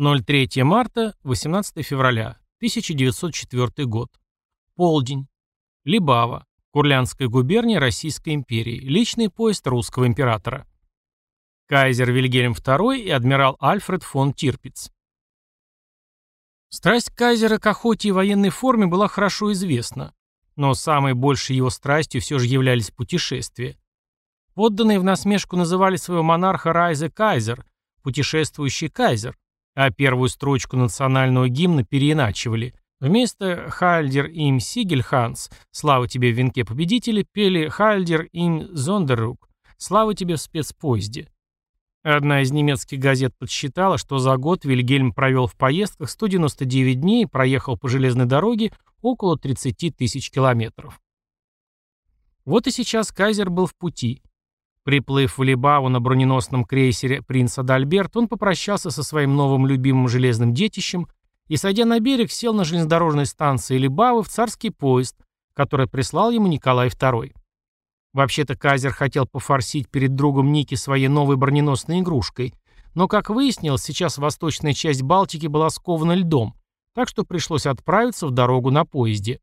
03 марта, 18 февраля, 1904 год. Полдень. Либава. Курлянская губерния Российской империи. Личный поезд русского императора. Кайзер Вильгельм II и адмирал Альфред фон Тирпиц. Страсть кайзера к охоте и военной форме была хорошо известна, но самой большей его страстью все же являлись путешествия. Подданные в насмешку называли своего монарха Райзе Кайзер, путешествующий кайзер, а первую строчку национального гимна переиначивали. Вместо «Хальдер им Сигельханс» «Слава тебе в венке победителя» пели «Хальдер им Зондеррук» «Слава тебе в спецпоезде». Одна из немецких газет подсчитала, что за год Вильгельм провел в поездках 199 дней и проехал по железной дороге около 30 тысяч километров. Вот и сейчас Кайзер был в пути. Приплыв в Либаву на броненосном крейсере «Принц Адальберт», он попрощался со своим новым любимым железным детищем и, сойдя на берег, сел на железнодорожной станции Либавы в царский поезд, который прислал ему Николай II. Вообще-то Казер хотел пофорсить перед другом Ники своей новой броненосной игрушкой, но, как выяснилось, сейчас восточная часть Балтики была скована льдом, так что пришлось отправиться в дорогу на поезде.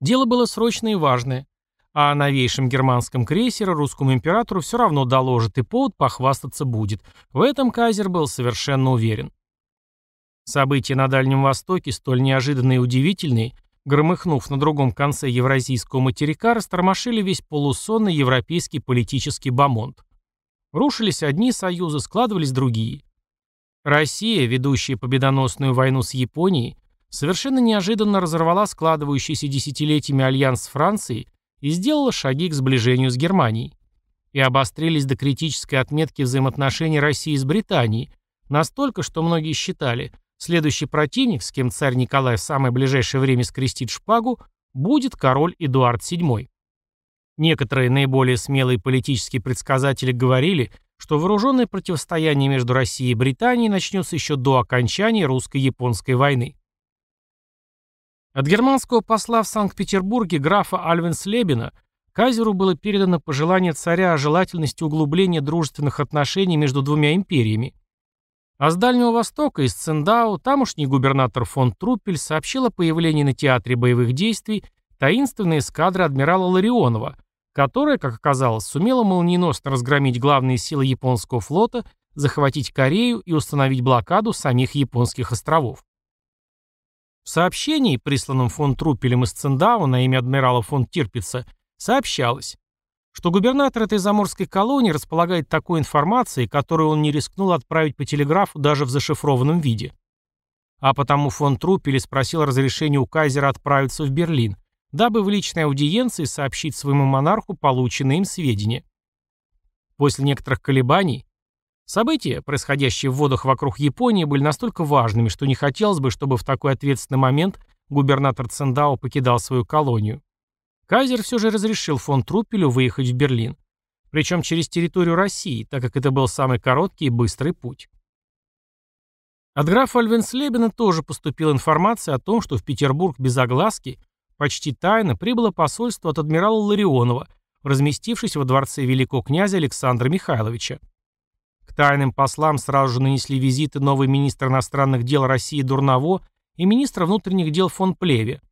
Дело было срочное и важное. А о новейшем германском крейсере русскому императору все равно доложит и повод похвастаться будет. В этом Кайзер был совершенно уверен. События на Дальнем Востоке, столь неожиданные и удивительные, громыхнув на другом конце евразийского материка, растормошили весь полусонный европейский политический бомонд. Рушились одни союзы, складывались другие. Россия, ведущая победоносную войну с Японией, совершенно неожиданно разорвала складывающийся десятилетиями альянс с Францией и сделала шаги к сближению с Германией. И обострились до критической отметки взаимоотношений России с Британией, настолько, что многие считали, следующий противник, с кем царь Николай в самое ближайшее время скрестит шпагу, будет король Эдуард VII. Некоторые наиболее смелые политические предсказатели говорили, что вооруженное противостояние между Россией и Британией начнется еще до окончания русско-японской войны. От германского посла в Санкт-Петербурге графа Альвенслебена Кайзеру было передано пожелание царя о желательности углубления дружественных отношений между двумя империями. А с Дальнего Востока, из Цендау, тамошний губернатор фон Труппель сообщил о появлении на театре боевых действий таинственной эскадры адмирала Ларионова, которая, как оказалось, сумела молниеносно разгромить главные силы японского флота, захватить Корею и установить блокаду самих японских островов. В сообщении, присланном фон Труппелем из Цендау на имя адмирала фон Тирпица, сообщалось, что губернатор этой заморской колонии располагает такой информацией, которую он не рискнул отправить по телеграфу даже в зашифрованном виде. А потому фон Труппель спросил разрешения у кайзера отправиться в Берлин, дабы в личной аудиенции сообщить своему монарху полученные им сведения. После некоторых колебаний События, происходящие в водах вокруг Японии, были настолько важными, что не хотелось бы, чтобы в такой ответственный момент губернатор Цендао покидал свою колонию. Кайзер все же разрешил фон Труппелю выехать в Берлин. Причем через территорию России, так как это был самый короткий и быстрый путь. От графа Альвенслебена тоже поступила информация о том, что в Петербург без огласки почти тайно прибыло посольство от адмирала Ларионова, разместившись во дворце великого князя Александра Михайловича. К тайным послам сразу же нанесли визиты новый министр иностранных дел России Дурново и министр внутренних дел фон Плеве.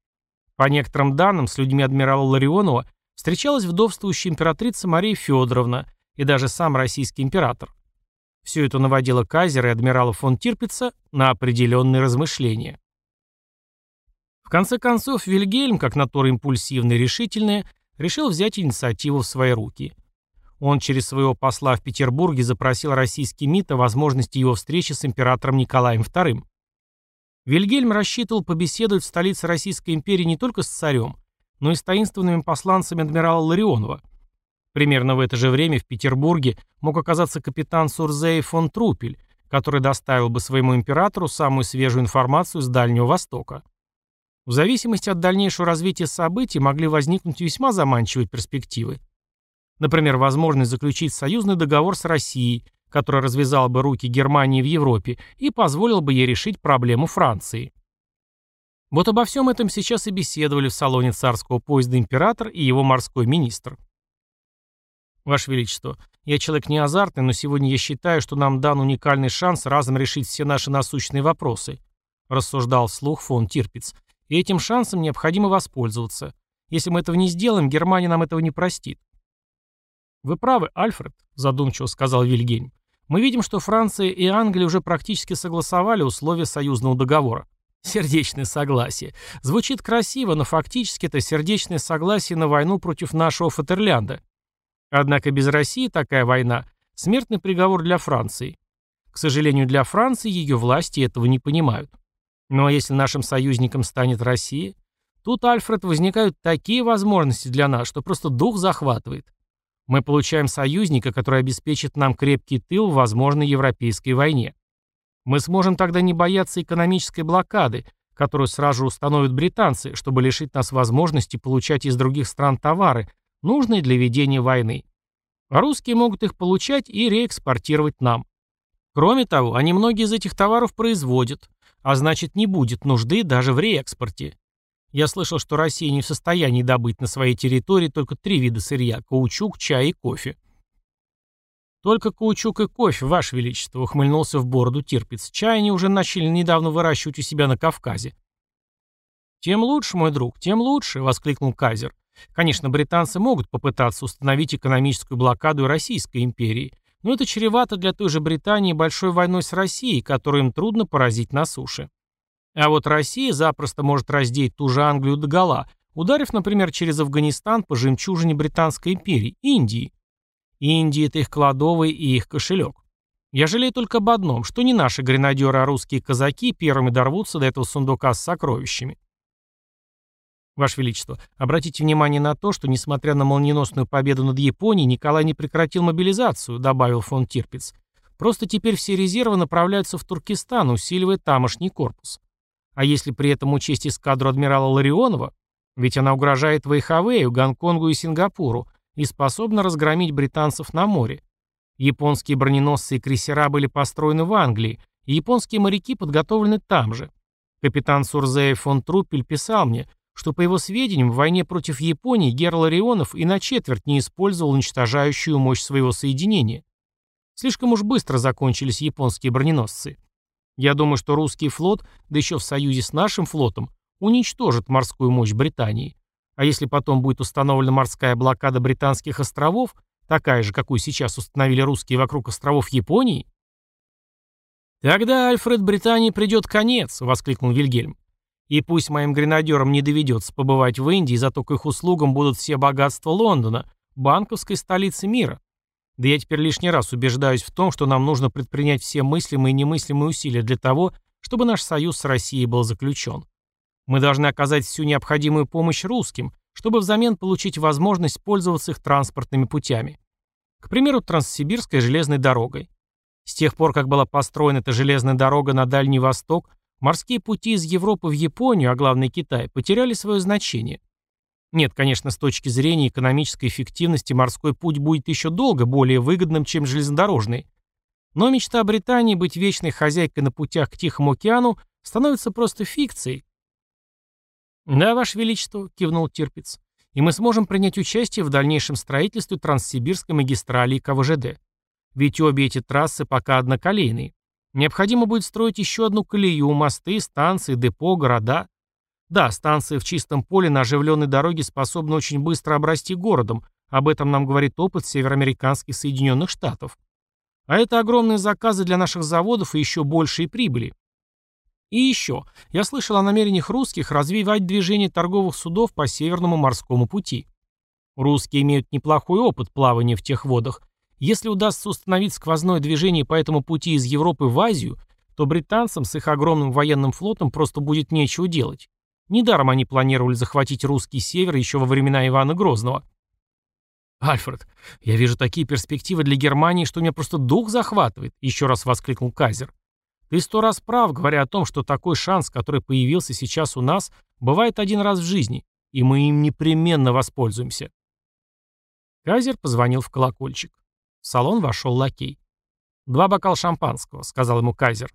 По некоторым данным, с людьми адмирала Ларионова встречалась вдовствующая императрица Мария Федоровна и даже сам российский император. Все это наводило Кайзера и адмирала фон Тирпица на определенные размышления. В конце концов, Вильгельм, как натура импульсивная и решительная, решил взять инициативу в свои руки – он через своего посла в Петербурге запросил российский МИД о возможности его встречи с императором Николаем II. Вильгельм рассчитывал побеседовать в столице Российской империи не только с царем, но и с таинственными посланцами адмирала Ларионова. Примерно в это же время в Петербурге мог оказаться капитан Сурзей фон Трупель, который доставил бы своему императору самую свежую информацию с Дальнего Востока. В зависимости от дальнейшего развития событий могли возникнуть весьма заманчивые перспективы. Например, возможность заключить союзный договор с Россией, который развязал бы руки Германии в Европе и позволил бы ей решить проблему Франции. Вот обо всем этом сейчас и беседовали в салоне царского поезда император и его морской министр. Ваше Величество, Я человек не азартный, но сегодня я считаю, что нам дан уникальный шанс разом решить все наши насущные вопросы», рассуждал вслух фон Тирпиц. «И этим шансом необходимо воспользоваться. Если мы этого не сделаем, Германия нам этого не простит». «Вы правы, Альфред», задумчиво сказал Вильгельм. «Мы видим, что Франция и Англия уже практически согласовали условия союзного договора. Сердечное согласие. Звучит красиво, но фактически это сердечное согласие на войну против нашего Фатерлянда. Однако без России такая война – смертный приговор для Франции. К сожалению, для Франции ее власти этого не понимают. Ну а если нашим союзником станет Россия, тут, Альфред, возникают такие возможности для нас, что просто дух захватывает. Мы получаем союзника, который обеспечит нам крепкий тыл в возможной европейской войне. Мы сможем тогда не бояться экономической блокады, которую сразу установят британцы, чтобы лишить нас возможности получать из других стран товары, нужные для ведения войны. А русские могут их получать и реэкспортировать нам. Кроме того, они многие из этих товаров производят, а значит не будет нужды даже в реэкспорте. Я слышал, что Россия не в состоянии добыть на своей территории только три вида сырья – каучук, чай и кофе. «Только каучук и кофе, Ваше Величество», — ухмыльнулся в бороду Тирпиц. «Чай они уже начали недавно выращивать у себя на Кавказе». «Тем лучше, мой друг, тем лучше», — воскликнул Казер. Конечно, британцы могут попытаться установить экономическую блокаду Российской империи, но это чревато для той же Британии большой войной с Россией, которую им трудно поразить на суше. А вот Россия запросто может раздеть ту же Англию догола, ударив, например, через Афганистан по жемчужине Британской империи, Индии. Индия – это их кладовый и их кошелек. Я жалею только об одном, что не наши гренадеры, а русские казаки первыми дорвутся до этого сундука с сокровищами. Ваше Величество, обратите внимание на то, что, несмотря на молниеносную победу над Японией, Николай не прекратил мобилизацию, добавил фон Тирпиц. Просто теперь все резервы направляются в Туркестан, усиливая тамошний корпус. А если при этом учесть эскадру адмирала Ларионова, ведь она угрожает Вэйхавею, Гонконгу и Сингапуру и способна разгромить британцев на море. Японские броненосцы и крейсера были построены в Англии, и японские моряки подготовлены там же. Капитан Сурзея фон Труппель писал мне, что, по его сведениям, в войне против Японии Герл Орионов и на четверть не использовал уничтожающую мощь своего соединения. Слишком уж быстро закончились японские броненосцы. Я думаю, что русский флот, да еще в союзе с нашим флотом, уничтожит морскую мощь Британии. А если потом будет установлена морская блокада британских островов, такая же, какую сейчас установили русские вокруг островов Японии, «Тогда, Альфред, Британии придет конец», — воскликнул Вильгельм. И пусть моим гренадерам не доведется побывать в Индии, зато к их услугам будут все богатства Лондона, банковской столицы мира. Да я теперь лишний раз убеждаюсь в том, что нам нужно предпринять все мыслимые и немыслимые усилия для того, чтобы наш союз с Россией был заключен. Мы должны оказать всю необходимую помощь русским, чтобы взамен получить возможность пользоваться их транспортными путями. К примеру, Транссибирской железной дорогой. С тех пор, как была построена эта железная дорога на Дальний Восток, Морские пути из Европы в Японию, а главное Китай, потеряли свое значение. Нет, конечно, с точки зрения экономической эффективности морской путь будет еще долго более выгодным, чем железнодорожный. Но мечта Британии быть вечной хозяйкой на путях к Тихому океану становится просто фикцией. «Да, Ваше Величество», — кивнул Тирпиц, — «и мы сможем принять участие в дальнейшем строительстве Транссибирской магистрали и КВЖД. Ведь обе эти трассы пока одноколейные. Необходимо будет строить еще одну колею, мосты, станции, депо, города. Да, станции в чистом поле на оживленной дороге способны очень быстро обрасти городом, об этом нам говорит опыт североамериканских Соединенных Штатов. А это огромные заказы для наших заводов и еще большие прибыли. И еще, я слышал о намерениях русских развивать движение торговых судов по Северному морскому пути. Русские имеют неплохой опыт плавания в тех водах, если удастся установить сквозное движение по этому пути из Европы в Азию, то британцам с их огромным военным флотом просто будет нечего делать. Недаром они планировали захватить русский север еще во времена Ивана Грозного. «Альфред, я вижу такие перспективы для Германии, что меня просто дух захватывает», — еще раз воскликнул Казер. «Ты сто раз прав, говоря о том, что такой шанс, который появился сейчас у нас, бывает один раз в жизни, и мы им непременно воспользуемся». Казер позвонил в колокольчик. В салон вошел лакей. «Два бокала шампанского», — сказал ему Кайзер.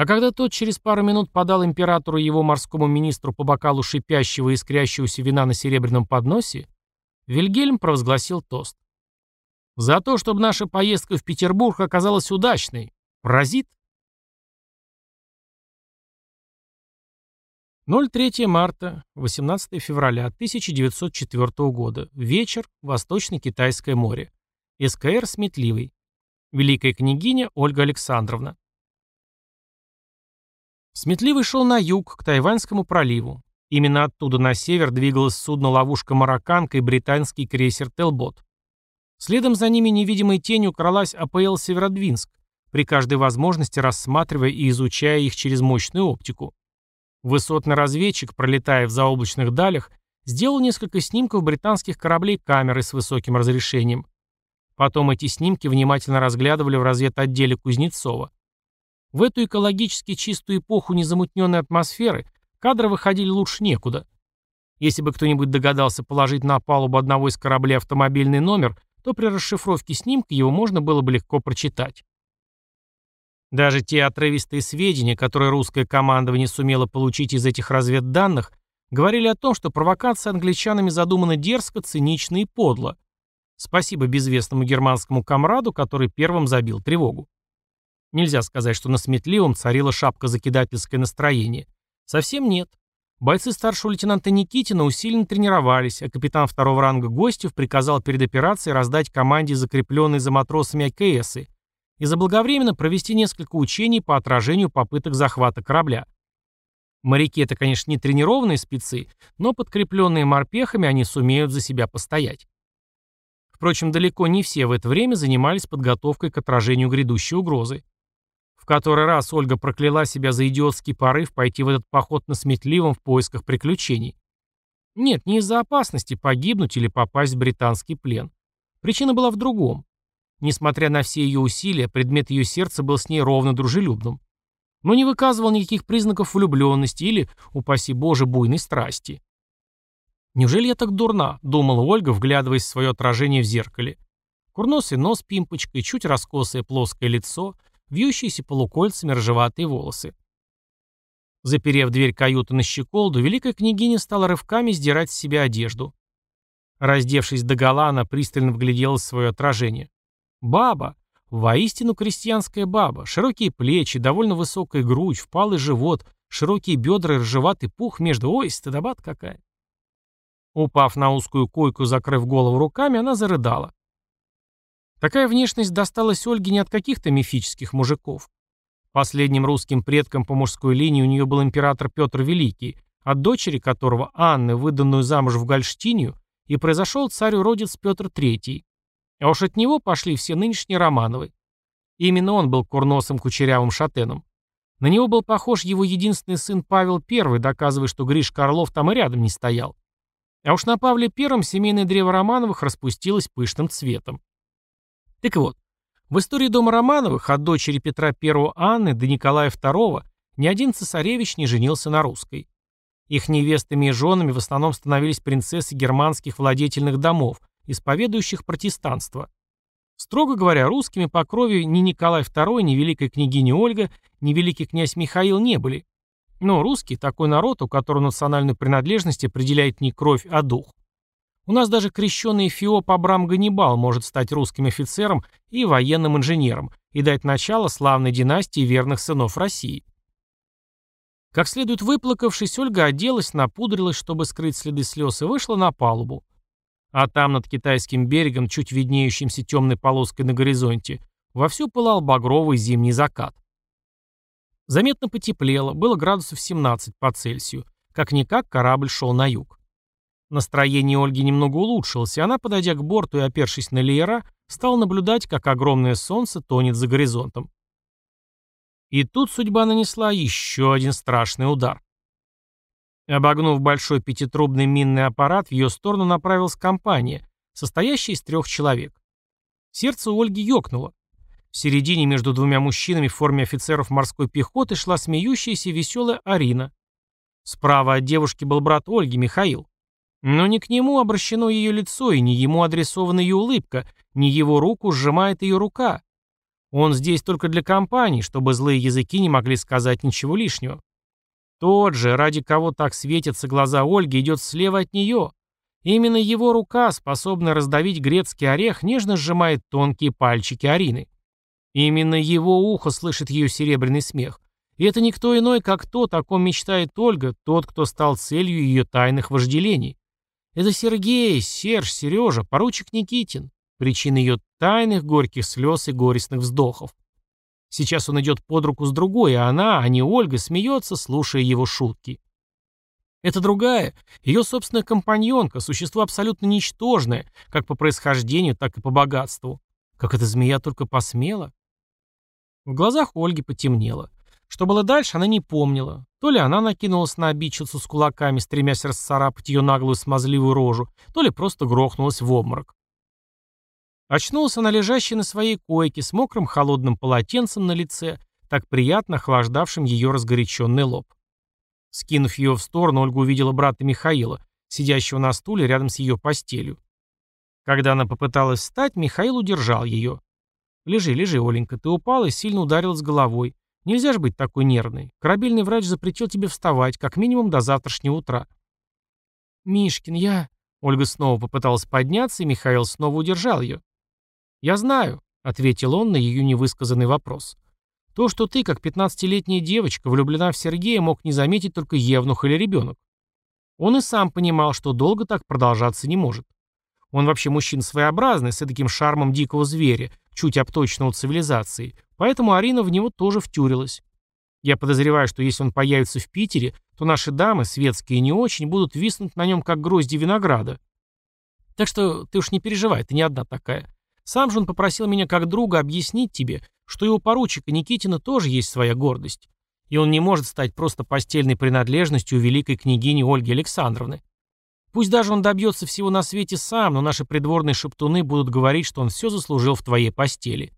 А когда тот через пару минут подал императору и его морскому министру по бокалу шипящего и искрящегося вина на серебряном подносе, Вильгельм провозгласил тост. За то, чтобы наша поездка в Петербург оказалась удачной. Паразит? 03 марта, 18 февраля 1904 года. Вечер. Восточно-Китайское море. СКР Сметливый. Великая княгиня Ольга Александровна. Сметливый шел на юг, к Тайваньскому проливу. Именно оттуда на север двигалось судно-ловушка «Марокканка» и британский крейсер «Телбот». Следом за ними невидимой тенью кралась АПЛ «Северодвинск», при каждой возможности рассматривая и изучая их через мощную оптику. Высотный разведчик, пролетая в заоблачных далях, сделал несколько снимков британских кораблей камеры с высоким разрешением. Потом эти снимки внимательно разглядывали в разведотделе Кузнецова. В эту экологически чистую эпоху незамутненной атмосферы кадры выходили лучше некуда. Если бы кто-нибудь догадался положить на палубу одного из кораблей автомобильный номер, то при расшифровке снимка его можно было бы легко прочитать. Даже те отрывистые сведения, которые русское командование сумело получить из этих разведданных, говорили о том, что провокация англичанами задумана дерзко, цинично и подло. Спасибо безвестному германскому комраду, который первым забил тревогу. Нельзя сказать, что на Сметливом царила шапка закидательское настроение. Совсем нет. Бойцы старшего лейтенанта Никитина усиленно тренировались, а капитан второго ранга Гостев приказал перед операцией раздать команде закрепленные за матросами АКСы и заблаговременно провести несколько учений по отражению попыток захвата корабля. Моряки это, конечно, не тренированные спецы, но подкрепленные морпехами они сумеют за себя постоять. Впрочем, далеко не все в это время занимались подготовкой к отражению грядущей угрозы. В который раз Ольга прокляла себя за идиотский порыв пойти в этот поход на сметливом в поисках приключений. Нет, не из-за опасности погибнуть или попасть в британский плен. Причина была в другом. Несмотря на все ее усилия, предмет ее сердца был с ней ровно дружелюбным. Но не выказывал никаких признаков влюбленности или, упаси Боже, буйной страсти. «Неужели я так дурна?» — думала Ольга, вглядываясь в свое отражение в зеркале. Курносый нос пимпочкой, чуть раскосое плоское лицо, вьющиеся полукольцами ржеватые волосы. Заперев дверь каюты на щеколду, великая княгиня стала рывками сдирать с себя одежду. Раздевшись догола, она пристально вгляделась в свое отражение. Баба. Воистину крестьянская баба. Широкие плечи, довольно высокая грудь, впалый живот, широкие бедра и ржеватый пух между... Ой, стыдобат какая. Упав на узкую койку, закрыв голову руками, она зарыдала. Такая внешность досталась Ольге не от каких-то мифических мужиков. Последним русским предком по мужской линии у нее был император Петр Великий, от дочери которого, Анны, выданную замуж в Гольштинию, и произошел царь-уродец Петр III. А уж от него пошли все нынешние Романовы. Именно он был курносым кучерявым шатеном. На него был похож его единственный сын Павел I, доказывая, что Гриш Орлов там и рядом не стоял. А уж на Павле I семейное древо Романовых распустилось пышным цветом. Так вот, в истории дома Романовых от дочери Петра I Анны до Николая II ни один цесаревич не женился на русской. Их невестами и женами в основном становились принцессы германских владетельных домов, исповедующих протестанство. Строго говоря, русскими по крови ни Николай II, ни великая княгиня Ольга, ни великий князь Михаил не были. Но русский – такой народ, у которого национальную принадлежность определяет не кровь, а дух. У нас даже крещенный Эфиоп Абрам Ганнибал может стать русским офицером и военным инженером и дать начало славной династии верных сынов России. Как следует выплакавшись, Ольга оделась, напудрилась, чтобы скрыть следы слез, и вышла на палубу. А там, над китайским берегом, чуть виднеющимся темной полоской на горизонте, вовсю пылал багровый зимний закат. Заметно потеплело, было градусов 17 по Цельсию. Как-никак корабль шел на юг. Настроение Ольги немного улучшилось, и она, подойдя к борту и опершись на леера, стала наблюдать, как огромное солнце тонет за горизонтом. И тут судьба нанесла еще один страшный удар. Обогнув большой пятитрубный минный аппарат, в ее сторону направилась компания, состоящая из трех человек. Сердце у Ольги ёкнуло. В середине между двумя мужчинами в форме офицеров морской пехоты шла смеющаяся веселая Арина. Справа от девушки был брат Ольги, Михаил. Но не к нему обращено ее лицо, и не ему адресована ее улыбка, не его руку сжимает ее рука. Он здесь только для компании, чтобы злые языки не могли сказать ничего лишнего. Тот же, ради кого так светятся глаза Ольги, идет слева от нее. Именно его рука, способная раздавить грецкий орех, нежно сжимает тонкие пальчики Арины. Именно его ухо слышит ее серебряный смех. И это никто иной, как тот, о ком мечтает Ольга, тот, кто стал целью ее тайных вожделений. Это Сергей, Серж, Сережа, поручик Никитин, причина ее тайных горьких слез и горестных вздохов. Сейчас он идет под руку с другой, а она, а не Ольга, смеется, слушая его шутки. Это другая, ее собственная компаньонка, существо абсолютно ничтожное, как по происхождению, так и по богатству. Как эта змея только посмела? В глазах Ольги потемнело. Что было дальше, она не помнила. То ли она накинулась на обидчицу с кулаками, стремясь расцарапать ее наглую смазливую рожу, то ли просто грохнулась в обморок. Очнулся она лежащей на своей койке с мокрым холодным полотенцем на лице, так приятно охлаждавшим ее разгоряченный лоб. Скинув ее в сторону, Ольга увидела брата Михаила, сидящего на стуле рядом с ее постелью. Когда она попыталась встать, Михаил удержал ее. «Лежи, лежи, Оленька, ты упала и сильно ударилась головой. Нельзя же быть такой нервной. Корабельный врач запретил тебе вставать, как минимум до завтрашнего утра». «Мишкин, я...» Ольга снова попыталась подняться, и Михаил снова удержал ее. «Я знаю», — ответил он на ее невысказанный вопрос. То, что ты, как пятнадцатилетняя девочка, влюблена в Сергея, мог не заметить только Евнух или ребенок. Он и сам понимал, что долго так продолжаться не может. Он вообще мужчина своеобразный, с таким шармом дикого зверя, чуть обточенного цивилизации, поэтому Арина в него тоже втюрилась. Я подозреваю, что если он появится в Питере, то наши дамы, светские и не очень, будут виснуть на нем, как грозди винограда. Так что ты уж не переживай, ты не одна такая. Сам же он попросил меня как друга объяснить тебе, что у поручика Никитина тоже есть своя гордость. И он не может стать просто постельной принадлежностью великой княгини Ольги Александровны. Пусть даже он добьется всего на свете сам, но наши придворные шептуны будут говорить, что он все заслужил в твоей постели.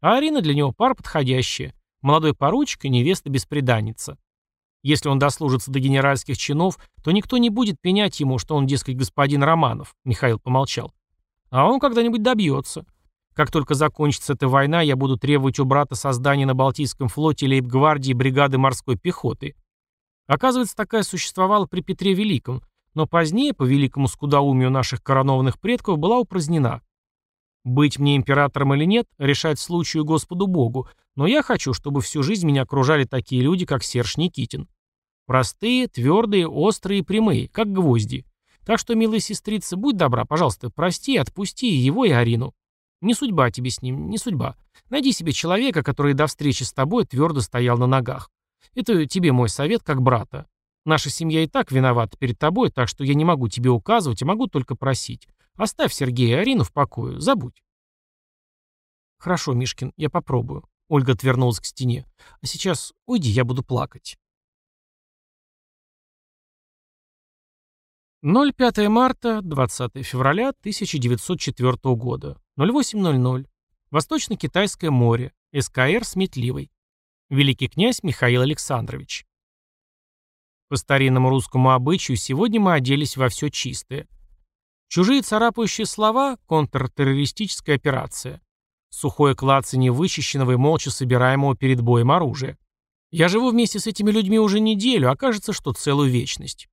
А Арина для него пара подходящая. Молодой поручик и невеста-беспреданница. Если он дослужится до генеральских чинов, то никто не будет пенять ему, что он, дескать, господин Романов, Михаил помолчал. А он когда-нибудь добьется. Как только закончится эта война, я буду требовать у брата создания на Балтийском флоте лейб-гвардии бригады морской пехоты. Оказывается, такая существовала при Петре Великом, но позднее, по великому скудоумию наших коронованных предков, была упразднена. Быть мне императором или нет, решать случаю Господу Богу, но я хочу, чтобы всю жизнь меня окружали такие люди, как Серж Никитин. Простые, твердые, острые и прямые, как гвозди. Так что, милая сестрица, будь добра, пожалуйста, прости отпусти его и Арину. Не судьба тебе с ним, не судьба. Найди себе человека, который до встречи с тобой твердо стоял на ногах. Это тебе мой совет как брата. Наша семья и так виновата перед тобой, так что я не могу тебе указывать, а могу только просить. Оставь Сергея и Арину в покое, забудь. Хорошо, Мишкин, я попробую. Ольга отвернулась к стене. А сейчас уйди, я буду плакать. 05 марта, 20 февраля 1904 года. 08.00. Восточно-Китайское море. СКР Сметливый. Великий князь Михаил Александрович. По старинному русскому обычаю сегодня мы оделись во все чистое. Чужие царапающие слова – контртеррористическая операция. Сухое клацанье вычищенного и молча собираемого перед боем оружия. Я живу вместе с этими людьми уже неделю, а кажется, что целую вечность.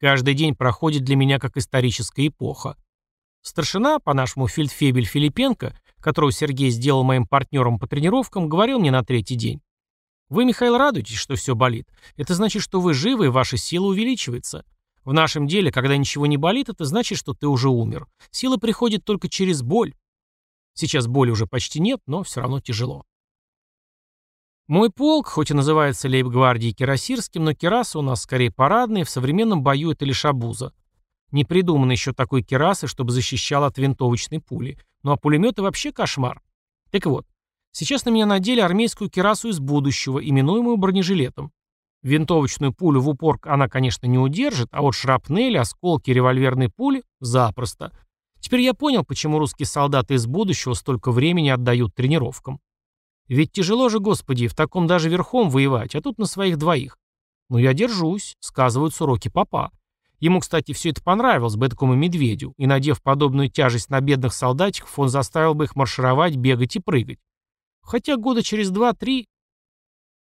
Каждый день проходит для меня как историческая эпоха. Старшина, по-нашему фельдфебель Филипенко, которого Сергей сделал моим партнером по тренировкам, говорил мне на третий день. Вы, Михаил, радуетесь, что все болит. Это значит, что вы живы и ваша сила увеличивается. В нашем деле, когда ничего не болит, это значит, что ты уже умер. Сила приходит только через боль. Сейчас боли уже почти нет, но все равно тяжело. Мой полк, хоть и называется лейб-гвардией кирасирским, но кераса у нас скорее парадные, в современном бою это лишь обуза. Не придумано еще такой керасы, чтобы защищал от винтовочной пули. Ну а пулеметы вообще кошмар. Так вот, сейчас на меня надели армейскую керасу из будущего, именуемую бронежилетом. Винтовочную пулю в упор она, конечно, не удержит, а вот шрапнели, осколки револьверной пули – запросто. Теперь я понял, почему русские солдаты из будущего столько времени отдают тренировкам. Ведь тяжело же, господи, в таком даже верхом воевать, а тут на своих двоих. Но я держусь, сказываются уроки папа. Ему, кстати, все это понравилось бы такому медведю, и, надев подобную тяжесть на бедных солдатиков, он заставил бы их маршировать, бегать и прыгать. Хотя года через два-три...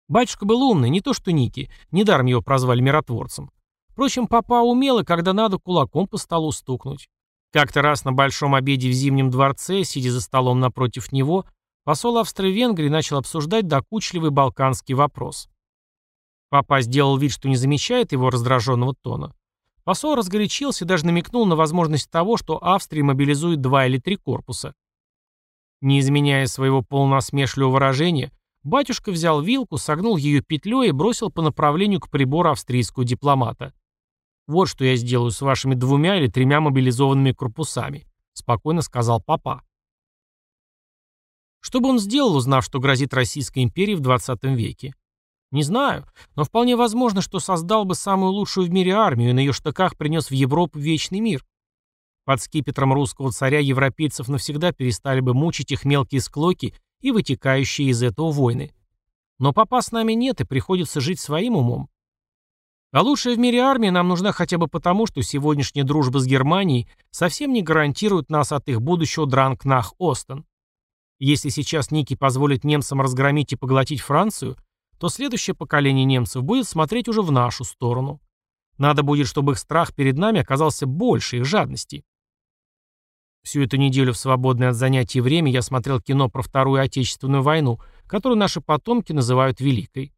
Батюшка был умный, не то что Ники, недаром его прозвали миротворцем. Впрочем, папа умел, и когда надо, кулаком по столу стукнуть. Как-то раз на большом обеде в Зимнем дворце, сидя за столом напротив него, посол Австро-Венгрии начал обсуждать докучливый балканский вопрос. Папа сделал вид, что не замечает его раздраженного тона. Посол разгорячился и даже намекнул на возможность того, что Австрия мобилизует два или три корпуса. Не изменяя своего полносмешливого выражения, батюшка взял вилку, согнул ее петлей и бросил по направлению к прибору австрийского дипломата. «Вот что я сделаю с вашими двумя или тремя мобилизованными корпусами», — спокойно сказал папа. Что бы он сделал, узнав, что грозит Российской империи в 20 веке? Не знаю, но вполне возможно, что создал бы самую лучшую в мире армию и на ее штыках принес в Европу вечный мир. Под скипетром русского царя европейцев навсегда перестали бы мучить их мелкие склоки и вытекающие из этого войны. Но папа с нами нет, и приходится жить своим умом. А лучшая в мире армия нам нужна хотя бы потому, что сегодняшняя дружба с Германией совсем не гарантирует нас от их будущего Дранг-Нах-Остен. Если сейчас Ники позволит немцам разгромить и поглотить Францию – то следующее поколение немцев будет смотреть уже в нашу сторону. Надо будет, чтобы их страх перед нами оказался больше их жадности. Всю эту неделю в свободное от занятий время я смотрел кино про Вторую Отечественную войну, которую наши потомки называют Великой.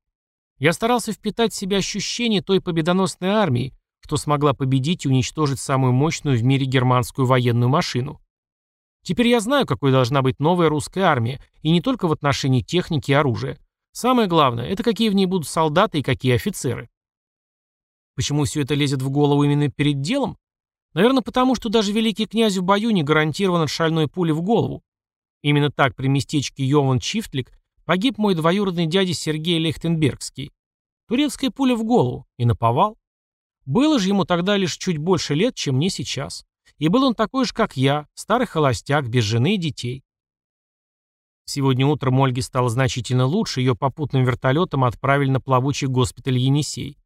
Я старался впитать в себя ощущение той победоносной армии, что смогла победить и уничтожить самую мощную в мире германскую военную машину. Теперь я знаю, какой должна быть новая русская армия, и не только в отношении техники и оружия. Самое главное, это какие в ней будут солдаты и какие офицеры. Почему все это лезет в голову именно перед делом? Наверное, потому что даже великий князь в бою не гарантирован от шальной пули в голову. Именно так при местечке Йован Чифтлик погиб мой двоюродный дядя Сергей Лехтенбергский. Турецкая пуля в голову и наповал. Было же ему тогда лишь чуть больше лет, чем мне сейчас. И был он такой же, как я, старый холостяк, без жены и детей. Сегодня утром Ольге стало значительно лучше, ее попутным вертолетом отправили на плавучий госпиталь Енисей.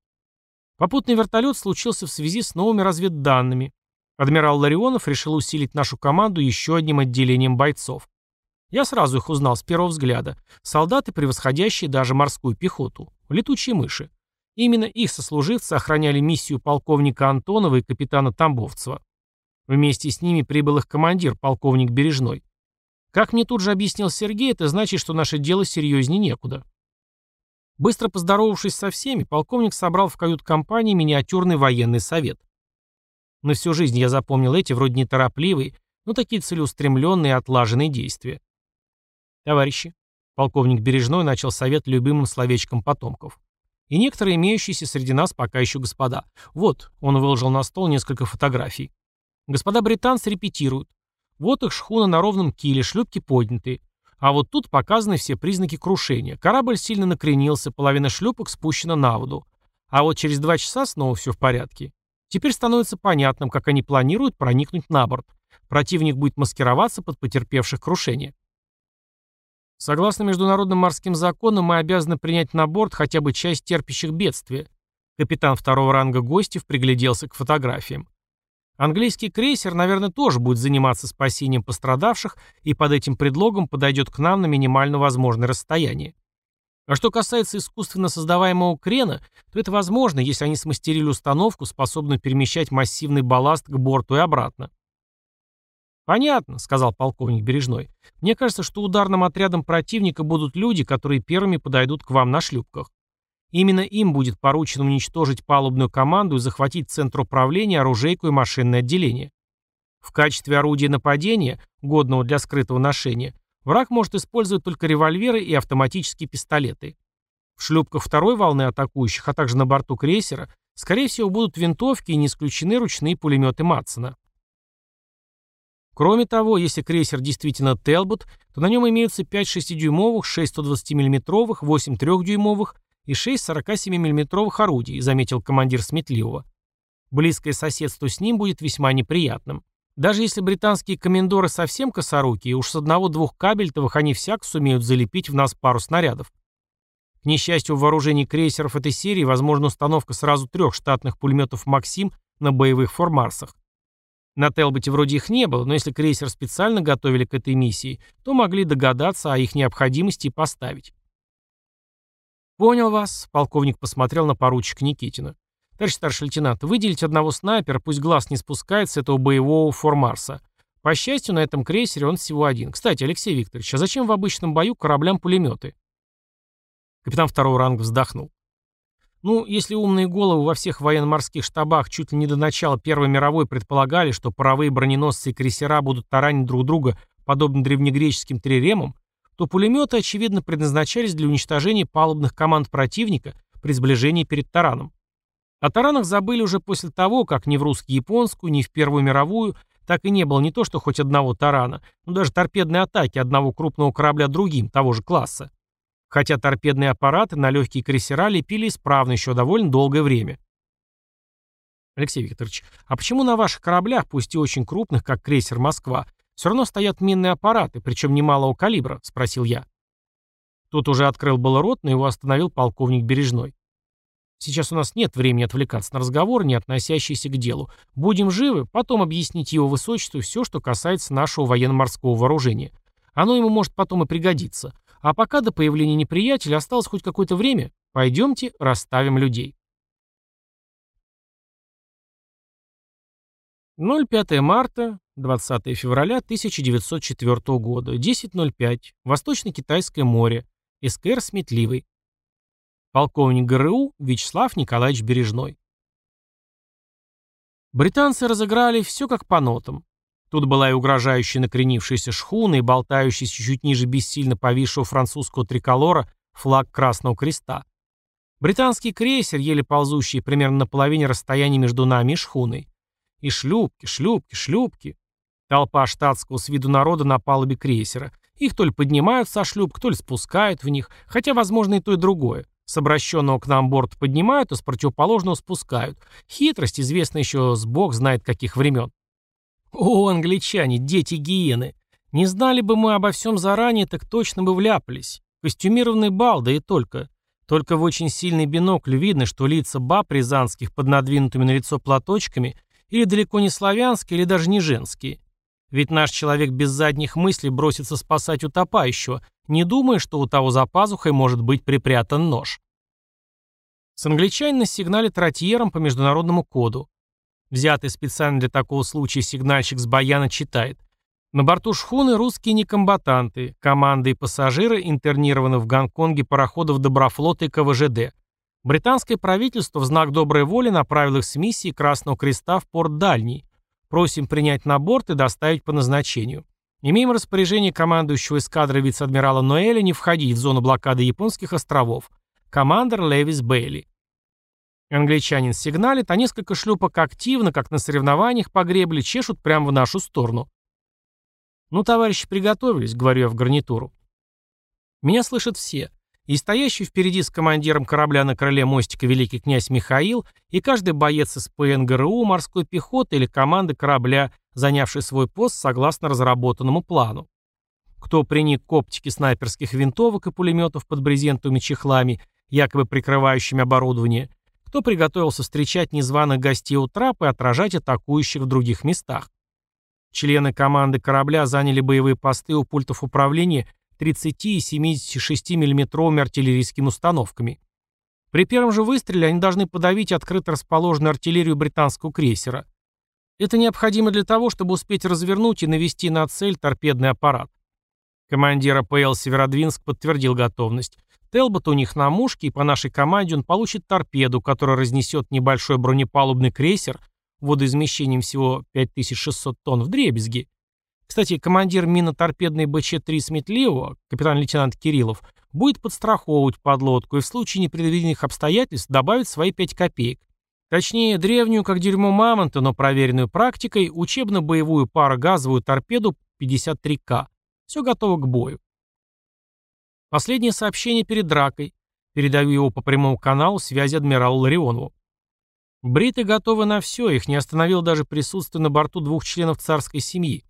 Попутный вертолет случился в связи с новыми разведданными. Адмирал Ларионов решил усилить нашу команду еще одним отделением бойцов. Я сразу их узнал с первого взгляда. Солдаты, превосходящие даже морскую пехоту. Летучие мыши. Именно их сослуживцы охраняли миссию полковника Антонова и капитана Тамбовцева. Вместе с ними прибыл их командир, полковник Бережной. Как мне тут же объяснил Сергей, это значит, что наше дело серьезнее некуда. Быстро поздоровавшись со всеми, полковник собрал в кают-компании миниатюрный военный совет. На всю жизнь я запомнил эти вроде неторопливые, но такие целеустремленные и отлаженные действия. Товарищи, полковник Бережной начал совет любимым словечком потомков. И некоторые имеющиеся среди нас пока еще господа. Вот, он выложил на стол несколько фотографий. Господа британцы репетируют. Вот их шхуна на ровном киле, шлюпки подняты. А вот тут показаны все признаки крушения. Корабль сильно накренился, половина шлюпок спущена на воду. А вот через два часа снова все в порядке. Теперь становится понятным, как они планируют проникнуть на борт. Противник будет маскироваться под потерпевших крушение. Согласно международным морским законам, мы обязаны принять на борт хотя бы часть терпящих бедствия. Капитан второго ранга Гостев пригляделся к фотографиям. Английский крейсер, наверное, тоже будет заниматься спасением пострадавших и под этим предлогом подойдет к нам на минимально возможное расстояние. А что касается искусственно создаваемого крена, то это возможно, если они смастерили установку, способную перемещать массивный балласт к борту и обратно. «Понятно», — сказал полковник Бережной. «Мне кажется, что ударным отрядом противника будут люди, которые первыми подойдут к вам на шлюпках. Именно им будет поручено уничтожить палубную команду и захватить центр управления, оружейку и машинное отделение. В качестве орудия нападения, годного для скрытого ношения, враг может использовать только револьверы и автоматические пистолеты. В шлюпках второй волны атакующих, а также на борту крейсера, скорее всего, будут винтовки и не исключены ручные пулеметы Матсона. Кроме того, если крейсер действительно Телбот, то на нем имеются 5 6-дюймовых, 6 120 миллиметровых 8 3-дюймовых и 6 47 миллиметровых орудий, заметил командир Сметливого. Близкое соседство с ним будет весьма неприятным. Даже если британские комендоры совсем косорукие, уж с одного-двух кабельтовых они всяк сумеют залепить в нас пару снарядов. К несчастью, в вооружении крейсеров этой серии возможна установка сразу трех штатных пулеметов «Максим» на боевых формарсах. На Телботе вроде их не было, но если крейсер специально готовили к этой миссии, то могли догадаться о их необходимости и поставить. «Понял вас», — полковник посмотрел на поручика Никитина. Товарищ старший лейтенант, выделить одного снайпера, пусть глаз не спускает с этого боевого формарса. По счастью, на этом крейсере он всего один. Кстати, Алексей Викторович, а зачем в обычном бою кораблям пулеметы? Капитан второго ранга вздохнул. Ну, если умные головы во всех военно-морских штабах чуть ли не до начала Первой мировой предполагали, что паровые броненосцы и крейсера будут таранить друг друга подобно древнегреческим триремам, то пулеметы, очевидно, предназначались для уничтожения палубных команд противника при сближении перед тараном. О таранах забыли уже после того, как ни в русско-японскую, ни в Первую мировую так и не было не то что хоть одного тарана, но даже торпедной атаки одного крупного корабля другим, того же класса. Хотя торпедные аппараты на легкие крейсера лепили исправно еще довольно долгое время. Алексей Викторович, а почему на ваших кораблях, пусть и очень крупных, как крейсер «Москва», все равно стоят минные аппараты, причем немалого калибра?» – спросил я. Тут уже открыл было рот, но его остановил полковник Бережной. Сейчас у нас нет времени отвлекаться на разговор, не относящийся к делу. Будем живы, потом объяснить его высочеству все, что касается нашего военно-морского вооружения. Оно ему может потом и пригодиться. А пока до появления неприятеля осталось хоть какое-то время, пойдемте расставим людей. 05 марта, 20 февраля 1904 года, 10.05, Восточно-Китайское море, СКР «Сметливый». Полковник ГРУ Вячеслав Николаевич Бережной. Британцы разыграли все как по нотам. Тут была и угрожающая накренившаяся шхуна, и болтающийся чуть ниже бессильно повисшего французского триколора флаг Красного Креста. Британский крейсер, еле ползущий примерно на половине расстояния между нами и шхуной. И шлюпки, шлюпки, шлюпки. Толпа штатского с виду народа на палубе крейсера. Их то ли поднимают со шлюпок, то ли спускают в них, хотя, возможно, и то, и другое. С обращенного к нам борта поднимают, а с противоположного спускают. Хитрость, известна еще с бог знает каких времен. О, англичане, дети гиены. Не знали бы мы обо всем заранее, так точно бы вляпались. Костюмированный бал, да и только. Только в очень сильный бинокль видно, что лица баб рязанских под надвинутыми на лицо платочками или далеко не славянские, или даже не женские. Ведь наш человек без задних мыслей бросится спасать утопающего, не думая, что у того за пазухой может быть припрятан нож. С англичанина сигналит тротьером по международному коду. Взятый специально для такого случая сигнальщик с баяна читает. На борту шхуны русские некомбатанты, команды и пассажиры интернированы в Гонконге пароходов Доброфлота и КВЖД. Британское правительство в знак доброй воли направило их с миссией Красного Креста в порт Дальний. Просим принять на борт и доставить по назначению. Имеем распоряжение командующего эскадры вице-адмирала Ноэля не входить в зону блокады японских островов. Командор Левис Бейли. Англичанин сигналит, а несколько шлюпок активно, как на соревнованиях по гребле, чешут прямо в нашу сторону. «Ну, товарищи, приготовились», — говорю я в гарнитуру. Меня слышат все. И стоящий впереди с командиром корабля на крыле мостика великий князь Михаил, и каждый боец из ПНГРУ, морской пехоты или команды корабля, занявший свой пост согласно разработанному плану. Кто приник к оптике снайперских винтовок и пулеметов под брезентовыми чехлами, якобы прикрывающими оборудование, кто приготовился встречать незваных гостей у трапа и отражать атакующих в других местах. Члены команды корабля заняли боевые посты у пультов управления 30 и 76 миллиметровыми артиллерийскими установками. При первом же выстреле они должны подавить открыто расположенную артиллерию британского крейсера. Это необходимо для того, чтобы успеть развернуть и навести на цель торпедный аппарат. Командир АПЛ Северодвинск подтвердил готовность. Телбот у них на мушке, и по нашей команде он получит торпеду, которая разнесет небольшой бронепалубный крейсер водоизмещением всего 5600 тонн в дребезги. Кстати, командир миноторпедной БЧ-3 Сметливого, капитан-лейтенант Кириллов, будет подстраховывать подлодку и в случае непредвиденных обстоятельств добавить свои 5 копеек. Точнее, древнюю, как дерьмо мамонта, но проверенную практикой, учебно-боевую парогазовую торпеду 53К. Все готово к бою. Последнее сообщение перед дракой. Передаю его по прямому каналу связи адмиралу Ларионову. Бриты готовы на все, их не остановил даже присутствие на борту двух членов царской семьи.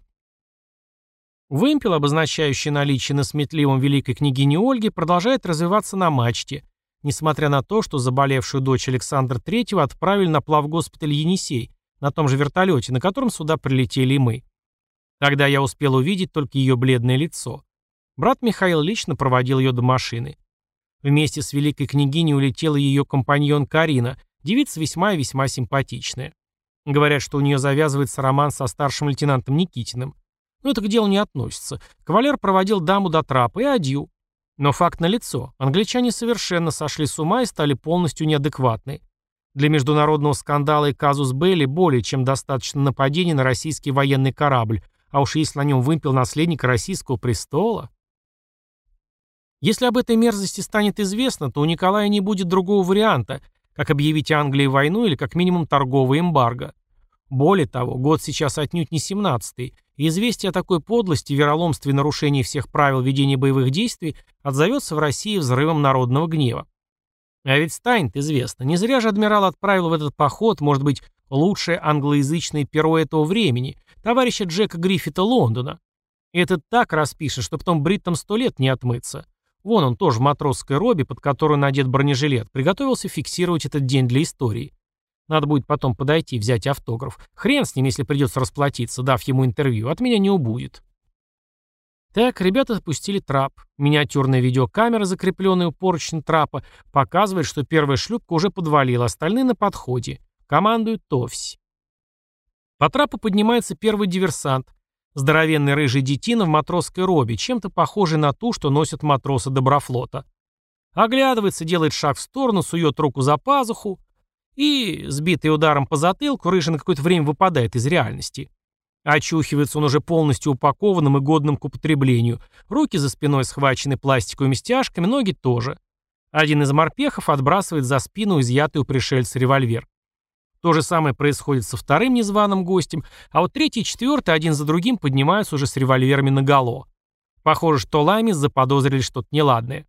Вымпел, обозначающий наличие на сметливом великой княгини Ольги, продолжает развиваться на мачте, несмотря на то, что заболевшую дочь Александра III отправили на плавгоспиталь Енисей, на том же вертолете, на котором сюда прилетели и мы. Тогда я успел увидеть только ее бледное лицо. Брат Михаил лично проводил ее до машины. Вместе с великой княгиней улетела ее компаньон Карина, Девица весьма и весьма симпатичная. Говорят, что у нее завязывается роман со старшим лейтенантом Никитиным. Но это к делу не относится. Кавалер проводил даму до трапа и адью. Но факт налицо. Англичане совершенно сошли с ума и стали полностью неадекватны. Для международного скандала и казус Белли более чем достаточно нападений на российский военный корабль, а уж если на нем вымпел наследник российского престола... Если об этой мерзости станет известно, то у Николая не будет другого варианта, как объявить Англии войну или как минимум торговый эмбарго. Более того, год сейчас отнюдь не 17-й, и известие о такой подлости, вероломстве и нарушении всех правил ведения боевых действий отзовется в России взрывом народного гнева. А ведь станет известно, не зря же адмирал отправил в этот поход, может быть, лучшее англоязычное перо этого времени, товарища Джека Гриффита Лондона. Этот так распишет, что потом бриттам сто лет не отмыться. Вон он тоже в матросской робе, под которую надет бронежилет, приготовился фиксировать этот день для истории. Надо будет потом подойти, взять автограф. Хрен с ним, если придется расплатиться, дав ему интервью. От меня не убудет. Так, ребята запустили трап. Миниатюрная видеокамера, закрепленная у поручня трапа, показывает, что первая шлюпка уже подвалила, остальные на подходе. Командует Товсь. По трапу поднимается первый диверсант. Здоровенный рыжий детина в матросской робе, чем-то похожий на ту, что носят матросы Доброфлота. Оглядывается, делает шаг в сторону, сует руку за пазуху и, сбитый ударом по затылку, рыжий на какое-то время выпадает из реальности. Очухивается он уже полностью упакованным и годным к употреблению. Руки за спиной схвачены пластиковыми стяжками, ноги тоже. Один из морпехов отбрасывает за спину изъятый у пришельца револьвер. То же самое происходит со вторым незваным гостем, а вот третий и четвертый один за другим поднимаются уже с револьверами наголо. Похоже, что Ламис заподозрили что-то неладное.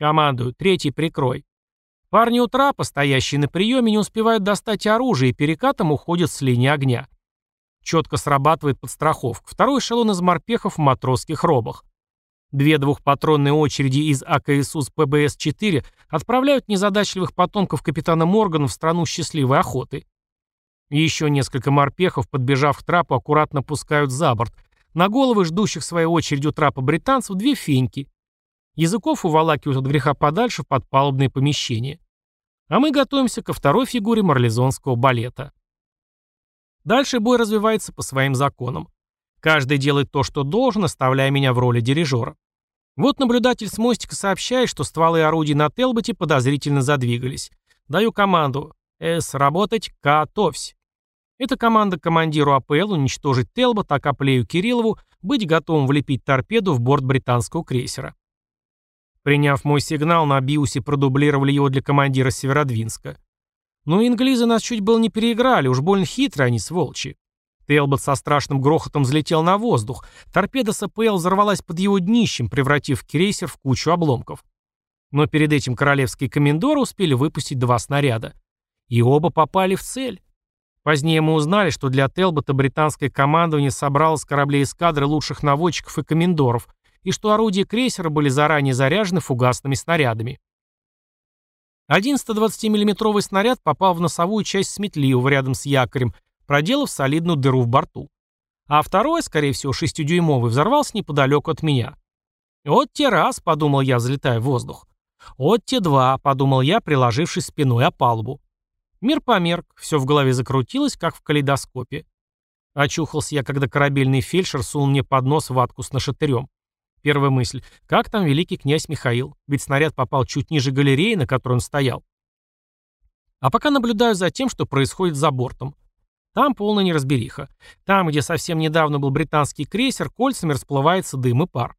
Командую, третий прикрой. Парни у трапа, стоящие на приеме, не успевают достать оружие и перекатом уходят с линии огня. Четко срабатывает подстраховка. Второй эшелон из морпехов в матросских робах. Две двухпатронные очереди из АКСУ ПБС-4 отправляют незадачливых потомков капитана Моргана в страну счастливой охоты. Еще несколько морпехов, подбежав к трапу, аккуратно пускают за борт. На головы ждущих своей очередью трапа британцев две феньки. Языков уволакивают от греха подальше в подпалубные помещения. А мы готовимся ко второй фигуре марлезонского балета. Дальше бой развивается по своим законам. Каждый делает то, что должен, оставляя меня в роли дирижера. Вот наблюдатель с мостика сообщает, что стволы орудий на Телботе подозрительно задвигались. Даю команду «С. Работать. К. Товсь». Это команда командиру АПЛ уничтожить Телбот, а Каплею Кириллову быть готовым влепить торпеду в борт британского крейсера. Приняв мой сигнал, на Биусе продублировали его для командира Северодвинска. Ну, инглизы нас чуть было не переиграли, уж больно хитро они, сволчи. Телбот со страшным грохотом взлетел на воздух. Торпеда СПЛ взорвалась под его днищем, превратив крейсер в кучу обломков. Но перед этим королевские комендоры успели выпустить два снаряда. И оба попали в цель. Позднее мы узнали, что для Телбота британское командование собрало с кораблей эскадры лучших наводчиков и комендоров, и что орудия крейсера были заранее заряжены фугасными снарядами. Один 120 миллиметровый снаряд попал в носовую часть Сметливого рядом с якорем, проделав солидную дыру в борту. А второй, скорее всего, шестидюймовый, взорвался неподалеку от меня. «Вот те раз», — подумал я, взлетая в воздух. «Вот те два», — подумал я, приложившись спиной о палубу. Мир померк, все в голове закрутилось, как в калейдоскопе. Очухался я, когда корабельный фельдшер сунул мне под нос ватку с нашатырем. Первая мысль. Как там великий князь Михаил? Ведь снаряд попал чуть ниже галереи, на которой он стоял. А пока наблюдаю за тем, что происходит за бортом. Там полная неразбериха. Там, где совсем недавно был британский крейсер, кольцами расплывается дым и пар.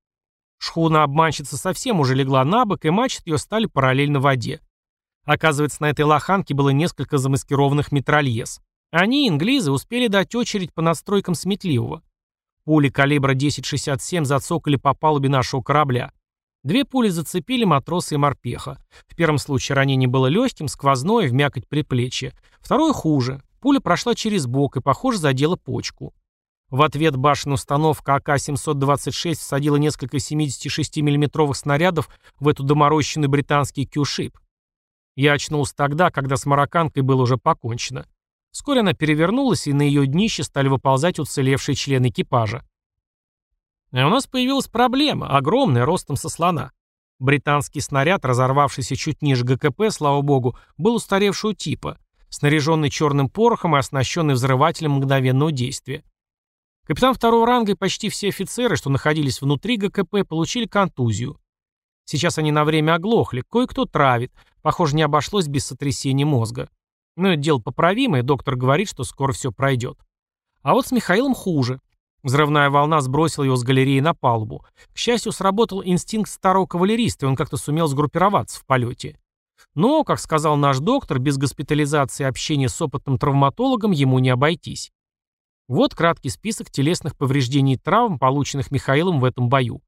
Шхуна-обманщица совсем уже легла на бок, и мачт ее стали параллельно воде. Оказывается, на этой лоханке было несколько замаскированных метрольез. Они, инглизы, успели дать очередь по настройкам сметливого. Пули калибра 10,67 зацокали по палубе нашего корабля. Две пули зацепили матроса и морпеха. В первом случае ранение было легким, сквозное, в мякоть предплечья. Второе хуже. Пуля прошла через бок и, похоже, задела почку. В ответ башенная установка АК-726 всадила несколько 76 миллиметровых снарядов в эту доморощенный британский кюшип. Я очнулся тогда, когда с марокканкой было уже покончено. Вскоре она перевернулась, и на ее днище стали выползать уцелевшие члены экипажа. И у нас появилась проблема, огромная, ростом со слона. Британский снаряд, разорвавшийся чуть ниже ГКП, слава богу, был устаревшего типа, снаряженный черным порохом и оснащенный взрывателем мгновенного действия. Капитан второго ранга и почти все офицеры, что находились внутри ГКП, получили контузию. Сейчас они на время оглохли, кое-кто травит, похоже, не обошлось без сотрясения мозга. Но это дело поправимое, доктор говорит, что скоро все пройдет. А вот с Михаилом хуже. Взрывная волна сбросила его с галереи на палубу. К счастью, сработал инстинкт старого кавалериста, и он как-то сумел сгруппироваться в полете. Но, как сказал наш доктор, без госпитализации и общения с опытным травматологом ему не обойтись. Вот краткий список телесных повреждений и травм, полученных Михаилом в этом бою.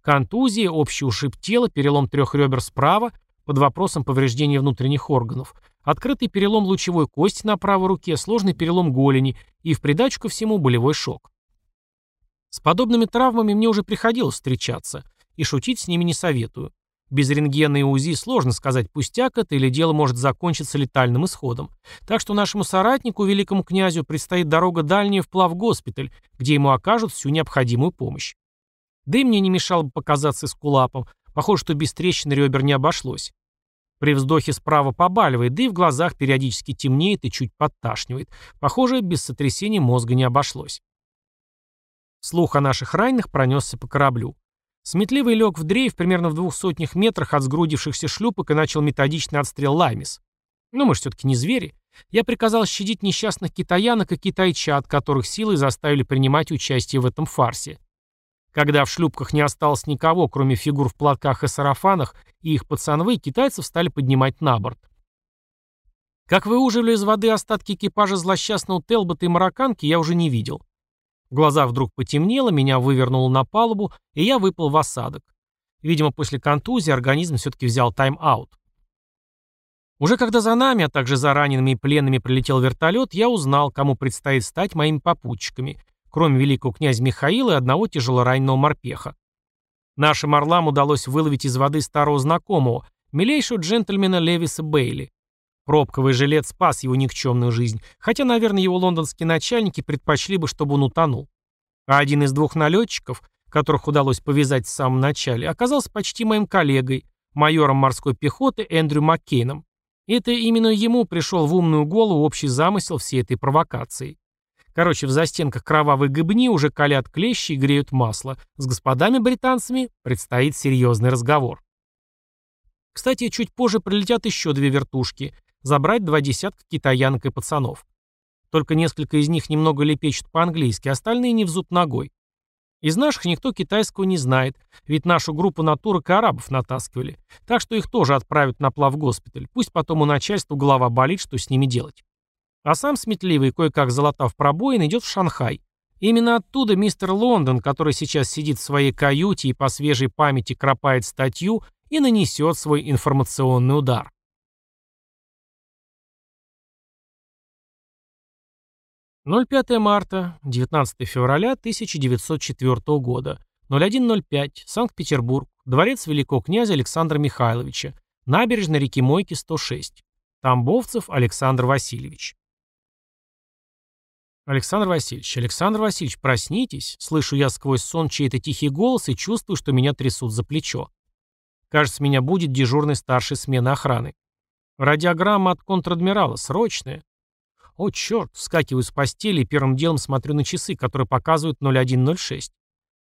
Контузия, общий ушиб тела, перелом трех ребер справа, под вопросом повреждения внутренних органов, открытый перелом лучевой кости на правой руке, сложный перелом голени и в придачу ко всему болевой шок. С подобными травмами мне уже приходилось встречаться, и шутить с ними не советую. Без рентгена и УЗИ сложно сказать, пустяк это или дело может закончиться летальным исходом. Так что нашему соратнику, великому князю, предстоит дорога дальняя в плавгоспиталь, где ему окажут всю необходимую помощь. Да и мне не мешало бы показаться эскулапом. Похоже, что без трещин ребер не обошлось. При вздохе справа побаливает, да и в глазах периодически темнеет и чуть подташнивает. Похоже, без сотрясения мозга не обошлось. Слух о наших раненых пронесся по кораблю. Сметливый лег в дрейф примерно в двух сотнях метрах от сгрудившихся шлюпок и начал методичный отстрел Лаймис. Но мы же все-таки не звери. Я приказал щадить несчастных китаянок и китайчат, которых силой заставили принимать участие в этом фарсе. Когда в шлюпках не осталось никого, кроме фигур в платках и сарафанах, и их пацанвы, китайцев стали поднимать на борт. Как выуживали из воды остатки экипажа злосчастного Телбота и марокканки, я уже не видел. В глазах вдруг потемнело, меня вывернуло на палубу, и я выпал в осадок. Видимо, после контузии организм все-таки взял тайм-аут. Уже когда за нами, а также за ранеными и пленными прилетел вертолет, я узнал, кому предстоит стать моими попутчиками, кроме великого князя Михаила и одного тяжелораненого морпеха. Нашим орлам удалось выловить из воды старого знакомого, милейшего джентльмена Левиса Бейли. Пробковый жилет спас его никчемную жизнь, хотя, наверное, его лондонские начальники предпочли бы, чтобы он утонул. А один из двух налетчиков, которых удалось повязать в самом начале, оказался почти моим коллегой, майором морской пехоты Эндрю Маккейном. И это именно ему пришел в умную голову общий замысел всей этой провокации. Короче, в застенках кровавой гыбни уже калят клещи и греют масло. С господами британцами предстоит серьезный разговор. Кстати, чуть позже прилетят еще две вертушки – забрать два десятка китаянок и пацанов. Только несколько из них немного лепечут по-английски, остальные не в зуб ногой. Из наших никто китайского не знает, ведь нашу группу на турок и арабов натаскивали. Так что их тоже отправят на плав госпиталь. Пусть потом у начальства голова болит, что с ними делать. А сам сметливый, кое-как залатав пробоин, идет в Шанхай. Именно оттуда мистер Лондон, который сейчас сидит в своей каюте и по свежей памяти кропает статью, и нанесет свой информационный удар. 05 марта, 19 февраля 1904 года, 01.05, Санкт-Петербург, дворец великого князя Александра Михайловича, набережная реки Мойки, 106. Тамбовцев Александр Васильевич. Александр Васильевич, Александр Васильевич, проснитесь. Слышу я сквозь сон чей-то тихий голос и чувствую, что меня трясут за плечо. Кажется, меня будет дежурный старший смены охраны. Радиограмма от контр-адмирала, срочная. О, черт, вскакиваю с постели и первым делом смотрю на часы, которые показывают 0106.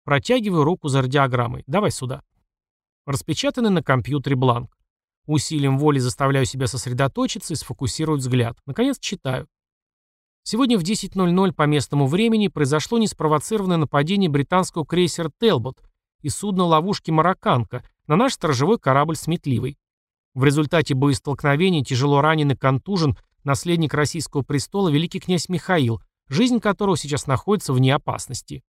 Протягиваю руку за радиограммой. Давай сюда. Распечатанный на компьютере бланк. Усилием воли заставляю себя сосредоточиться и сфокусировать взгляд. Наконец читаю. Сегодня в 10.00 по местному времени произошло неспровоцированное нападение британского крейсера «Телбот» и судна ловушки «Марокканка» на наш сторожевой корабль «Сметливый». В результате боестолкновения тяжело ранен и контужен наследник российского престола великий князь Михаил, жизнь которого сейчас находится вне опасности.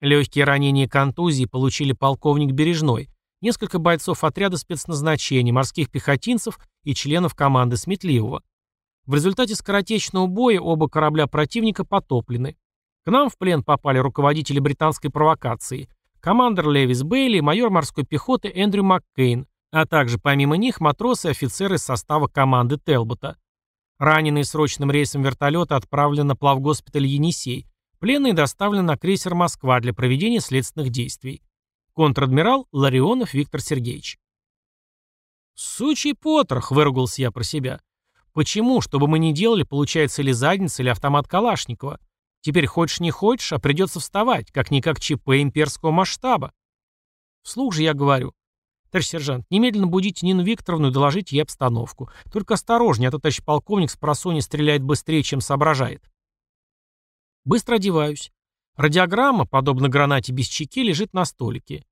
Легкие ранения и контузии получили полковник Бережной, несколько бойцов отряда спецназначения, морских пехотинцев и членов команды Сметливого. В результате скоротечного боя оба корабля противника потоплены. К нам в плен попали руководители британской провокации, командир Левис Бейли и майор морской пехоты Эндрю Маккейн, а также помимо них матросы и офицеры состава команды Телбота. Раненый срочным рейсом вертолета отправлен на плавгоспиталь «Енисей». Пленный доставлен на крейсер «Москва» для проведения следственных действий. Контр-адмирал Ларионов Виктор Сергеевич. «Сучий потрох!» — выругался я про себя. Почему, что бы мы ни делали, получается ли задница, или автомат Калашникова? Теперь хочешь не хочешь, а придется вставать, как-никак ЧП имперского масштаба. Вслух же я говорю. Товарищ сержант, немедленно будите Нину Викторовну и доложите ей обстановку. Только осторожнее, а то товарищ полковник с просони стреляет быстрее, чем соображает. Быстро одеваюсь. Радиограмма, подобно гранате без чеки, лежит на столике.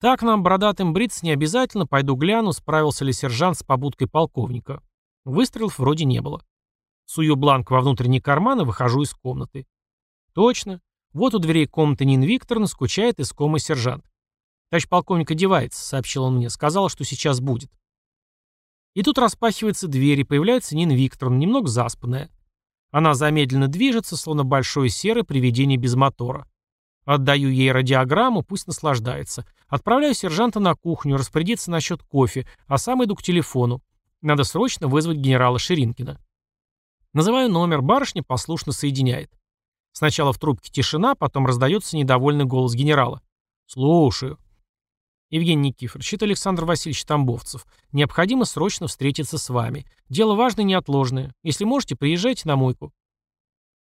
Так нам, бородатым бриться не обязательно, пойду гляну, справился ли сержант с побудкой полковника. Выстрелов вроде не было. Сую бланк во внутренний карман и выхожу из комнаты. Точно. Вот у дверей комнаты Нин Викторовна скучает искомый сержант. «Товарищ полковник одевается», — сообщил он мне. Сказала, что сейчас будет. И тут распахивается дверь, и появляется Нина Викторовна, немного заспанная. Она замедленно движется, словно большое серое привидение без мотора. Отдаю ей радиограмму, пусть наслаждается. Отправляю сержанта на кухню, распорядиться насчет кофе, а сам иду к телефону. Надо срочно вызвать генерала Ширинкина. Называю номер, барышня послушно соединяет. Сначала в трубке тишина, потом раздается недовольный голос генерала. «Слушаю». «Евгений Никифорович, это Александр Васильевич Тамбовцев. Необходимо срочно встретиться с вами. Дело важное и неотложное. Если можете, приезжайте на мойку».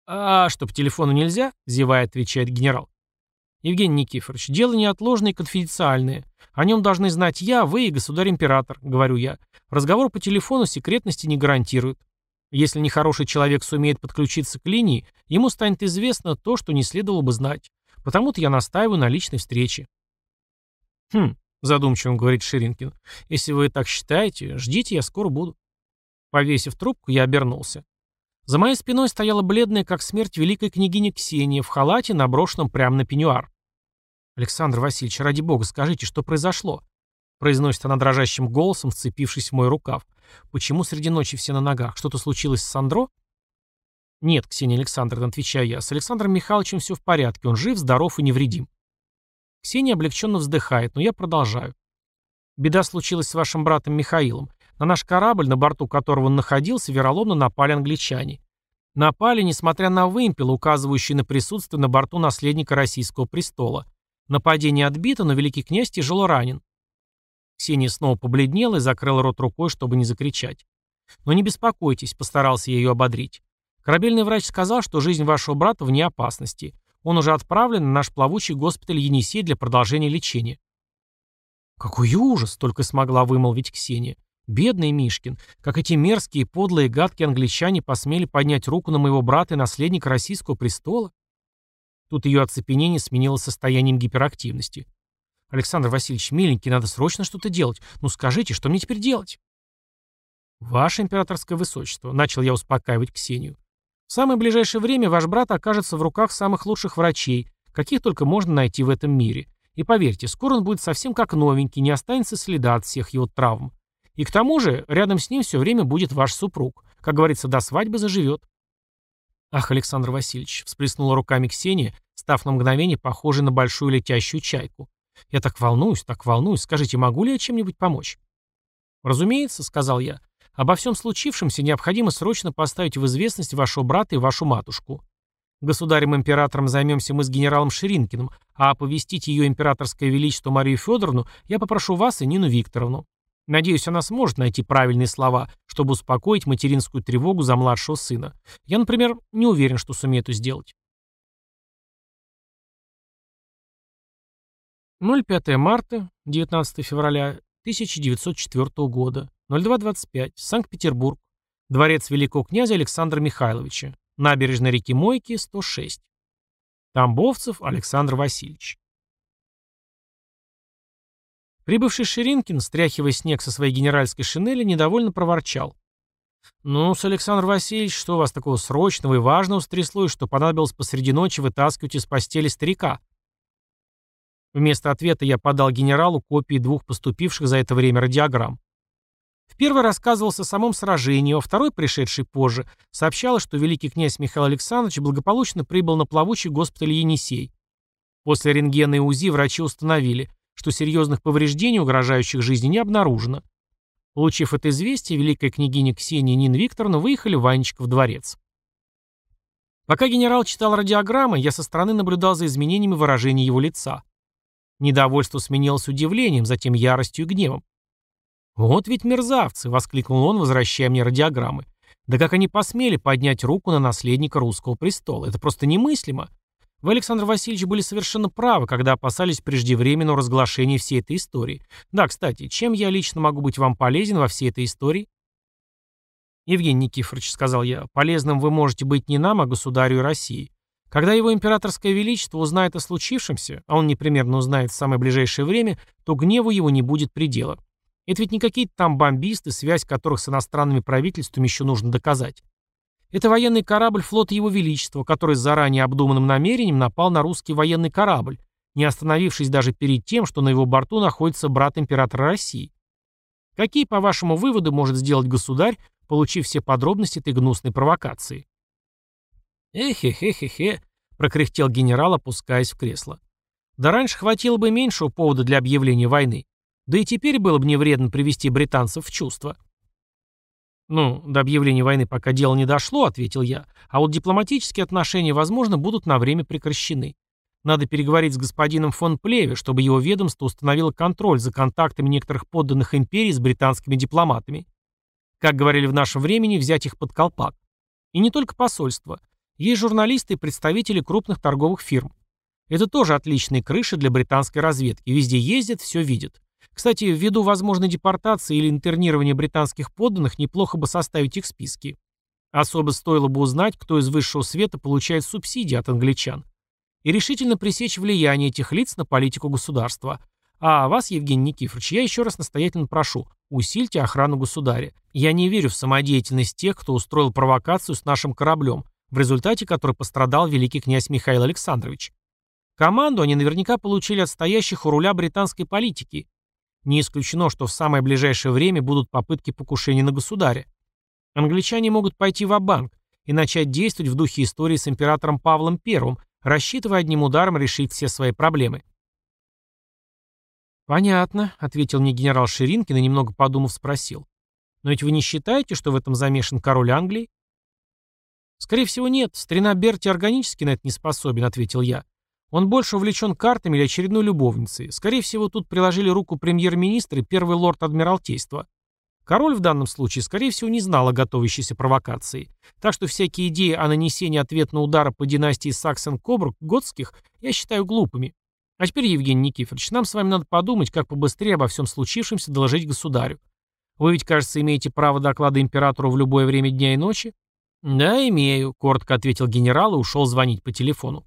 «А что, по телефону нельзя?» – зевая, отвечает генерал. «Евгений Никифорович, дело неотложное и конфиденциальное. О нем должны знать я, вы и государь-император», — говорю я. «Разговор по телефону секретности не гарантирует. Если нехороший человек сумеет подключиться к линии, ему станет известно то, что не следовало бы знать. Потому-то я настаиваю на личной встрече». «Хм», — задумчиво говорит Ширинкин. «Если вы так считаете, ждите, я скоро буду». Повесив трубку, я обернулся. За моей спиной стояла бледная, как смерть, великая княгиня Ксения в халате, наброшенном прямо на пеньюар. «Александр Васильевич, ради бога, скажите, что произошло?» Произносит она дрожащим голосом, вцепившись в мой рукав. «Почему среди ночи все на ногах? Что-то случилось с Сандро?» «Нет, Ксения Александровна, отвечаю я. С Александром Михайловичем все в порядке. Он жив, здоров и невредим». Ксения облегченно вздыхает, но я продолжаю. «Беда случилась с вашим братом Михаилом. На наш корабль, на борту которого он находился, вероломно напали англичане. Напали, несмотря на вымпел, указывающий на присутствие на борту наследника российского престола. Нападение отбито, но великий князь тяжело ранен. Ксения снова побледнела и закрыла рот рукой, чтобы не закричать. «Но не беспокойтесь», — постарался я ее ободрить. «Корабельный врач сказал, что жизнь вашего брата вне опасности. Он уже отправлен на наш плавучий госпиталь Енисей для продолжения лечения». «Какой ужас!» — только смогла вымолвить Ксения. «Бедный Мишкин! Как эти мерзкие, подлые, гадкие англичане посмели поднять руку на моего брата и наследника российского престола?» Тут ее оцепенение сменилось состоянием гиперактивности. «Александр Васильевич, миленький, надо срочно что-то делать. Ну скажите, что мне теперь делать?» «Ваше императорское высочество», — начал я успокаивать Ксению. «В самое ближайшее время ваш брат окажется в руках самых лучших врачей, каких только можно найти в этом мире. И поверьте, скоро он будет совсем как новенький, не останется следа от всех его травм. И к тому же, рядом с ним все время будет ваш супруг. Как говорится, до свадьбы заживет. «Ах, Александр Васильевич!» — всплеснула руками Ксения, став на мгновение похожей на большую летящую чайку. «Я так волнуюсь, так волнуюсь. Скажите, могу ли я чем-нибудь помочь?» «Разумеется», — сказал я. «Обо всем случившемся необходимо срочно поставить в известность вашего брата и вашу матушку. Государем-императором займемся мы с генералом Ширинкиным, а оповестить ее императорское величество Марию Федоровну я попрошу вас и Нину Викторовну. Надеюсь, она сможет найти правильные слова, чтобы успокоить материнскую тревогу за младшего сына. Я, например, не уверен, что сумею это сделать. 05 марта, 19 февраля 1904 года, 02.25, Санкт-Петербург, дворец великого князя Александра Михайловича, набережная реки Мойки, 106. Тамбовцев Александр Васильевич. Прибывший Ширинкин, стряхивая снег со своей генеральской шинели, недовольно проворчал. «Ну, с Александр Васильевич, что у вас такого срочного и важного стряслось, что понадобилось посреди ночи вытаскивать из постели старика?» Вместо ответа я подал генералу копии двух поступивших за это время радиограмм. В первой рассказывался о самом сражении, а второй, пришедший позже, сообщала, что великий князь Михаил Александрович благополучно прибыл на плавучий госпиталь Енисей. После рентгена и УЗИ врачи установили – что серьезных повреждений, угрожающих жизни, не обнаружено. Получив это известие, великая княгиня Ксения и Нина Викторовна выехали в Анечков дворец. Пока генерал читал радиограммы, я со стороны наблюдал за изменениями выражения его лица. Недовольство сменилось удивлением, затем яростью и гневом. «Вот ведь мерзавцы!» — воскликнул он, возвращая мне радиограммы. Да как они посмели поднять руку на наследника русского престола? Это просто немыслимо. Вы, Александр Васильевич, были совершенно правы, когда опасались преждевременного разглашения всей этой истории. Да, кстати, чем я лично могу быть вам полезен во всей этой истории? Евгений Никифорович, сказал я, полезным вы можете быть не нам, а государю и России. Когда его императорское величество узнает о случившемся, а он непременно узнает в самое ближайшее время, то гневу его не будет предела. Это ведь не какие-то там бомбисты, связь которых с иностранными правительствами еще нужно доказать. Это военный корабль флота Его Величества, который с заранее обдуманным намерением напал на русский военный корабль, не остановившись даже перед тем, что на его борту находится брат императора России. Какие, по вашему выводу, может сделать государь, получив все подробности этой гнусной провокации? «Эхе-хе-хе-хе», — прокряхтел генерал, опускаясь в кресло. «Да раньше хватило бы меньшего повода для объявления войны. Да и теперь было бы не вредно привести британцев в чувство». «Ну, до объявления войны пока дело не дошло», — ответил я. «А вот дипломатические отношения, возможно, будут на время прекращены. Надо переговорить с господином фон Плеве, чтобы его ведомство установило контроль за контактами некоторых подданных империй с британскими дипломатами. Как говорили в нашем времени, взять их под колпак. И не только посольство. Есть журналисты и представители крупных торговых фирм. Это тоже отличные крыши для британской разведки. Везде ездят, все видят. Кстати, ввиду возможной депортации или интернирования британских подданных, неплохо бы составить их списки. Особо стоило бы узнать, кто из высшего света получает субсидии от англичан. И решительно пресечь влияние этих лиц на политику государства. А вас, Евгений Никифорович, я еще раз настоятельно прошу, усильте охрану государя. Я не верю в самодеятельность тех, кто устроил провокацию с нашим кораблем, в результате которой пострадал великий князь Михаил Александрович. Команду они наверняка получили от стоящих у руля британской политики, не исключено, что в самое ближайшее время будут попытки покушения на государя. Англичане могут пойти в банк и начать действовать в духе истории с императором Павлом I, рассчитывая одним ударом решить все свои проблемы. «Понятно», — ответил мне генерал Ширинкин и, немного подумав, спросил. «Но ведь вы не считаете, что в этом замешан король Англии?» «Скорее всего, нет. Старина Берти органически на это не способен», — ответил я. Он больше увлечен картами или очередной любовницей. Скорее всего, тут приложили руку премьер-министр и первый лорд Адмиралтейства. Король в данном случае, скорее всего, не знал о готовящейся провокации. Так что всякие идеи о нанесении ответного удара по династии Саксен-Кобрук готских я считаю глупыми. А теперь, Евгений Никифорович, нам с вами надо подумать, как побыстрее обо всем случившемся доложить государю. Вы ведь, кажется, имеете право доклада императору в любое время дня и ночи? Да, имею, коротко ответил генерал и ушел звонить по телефону.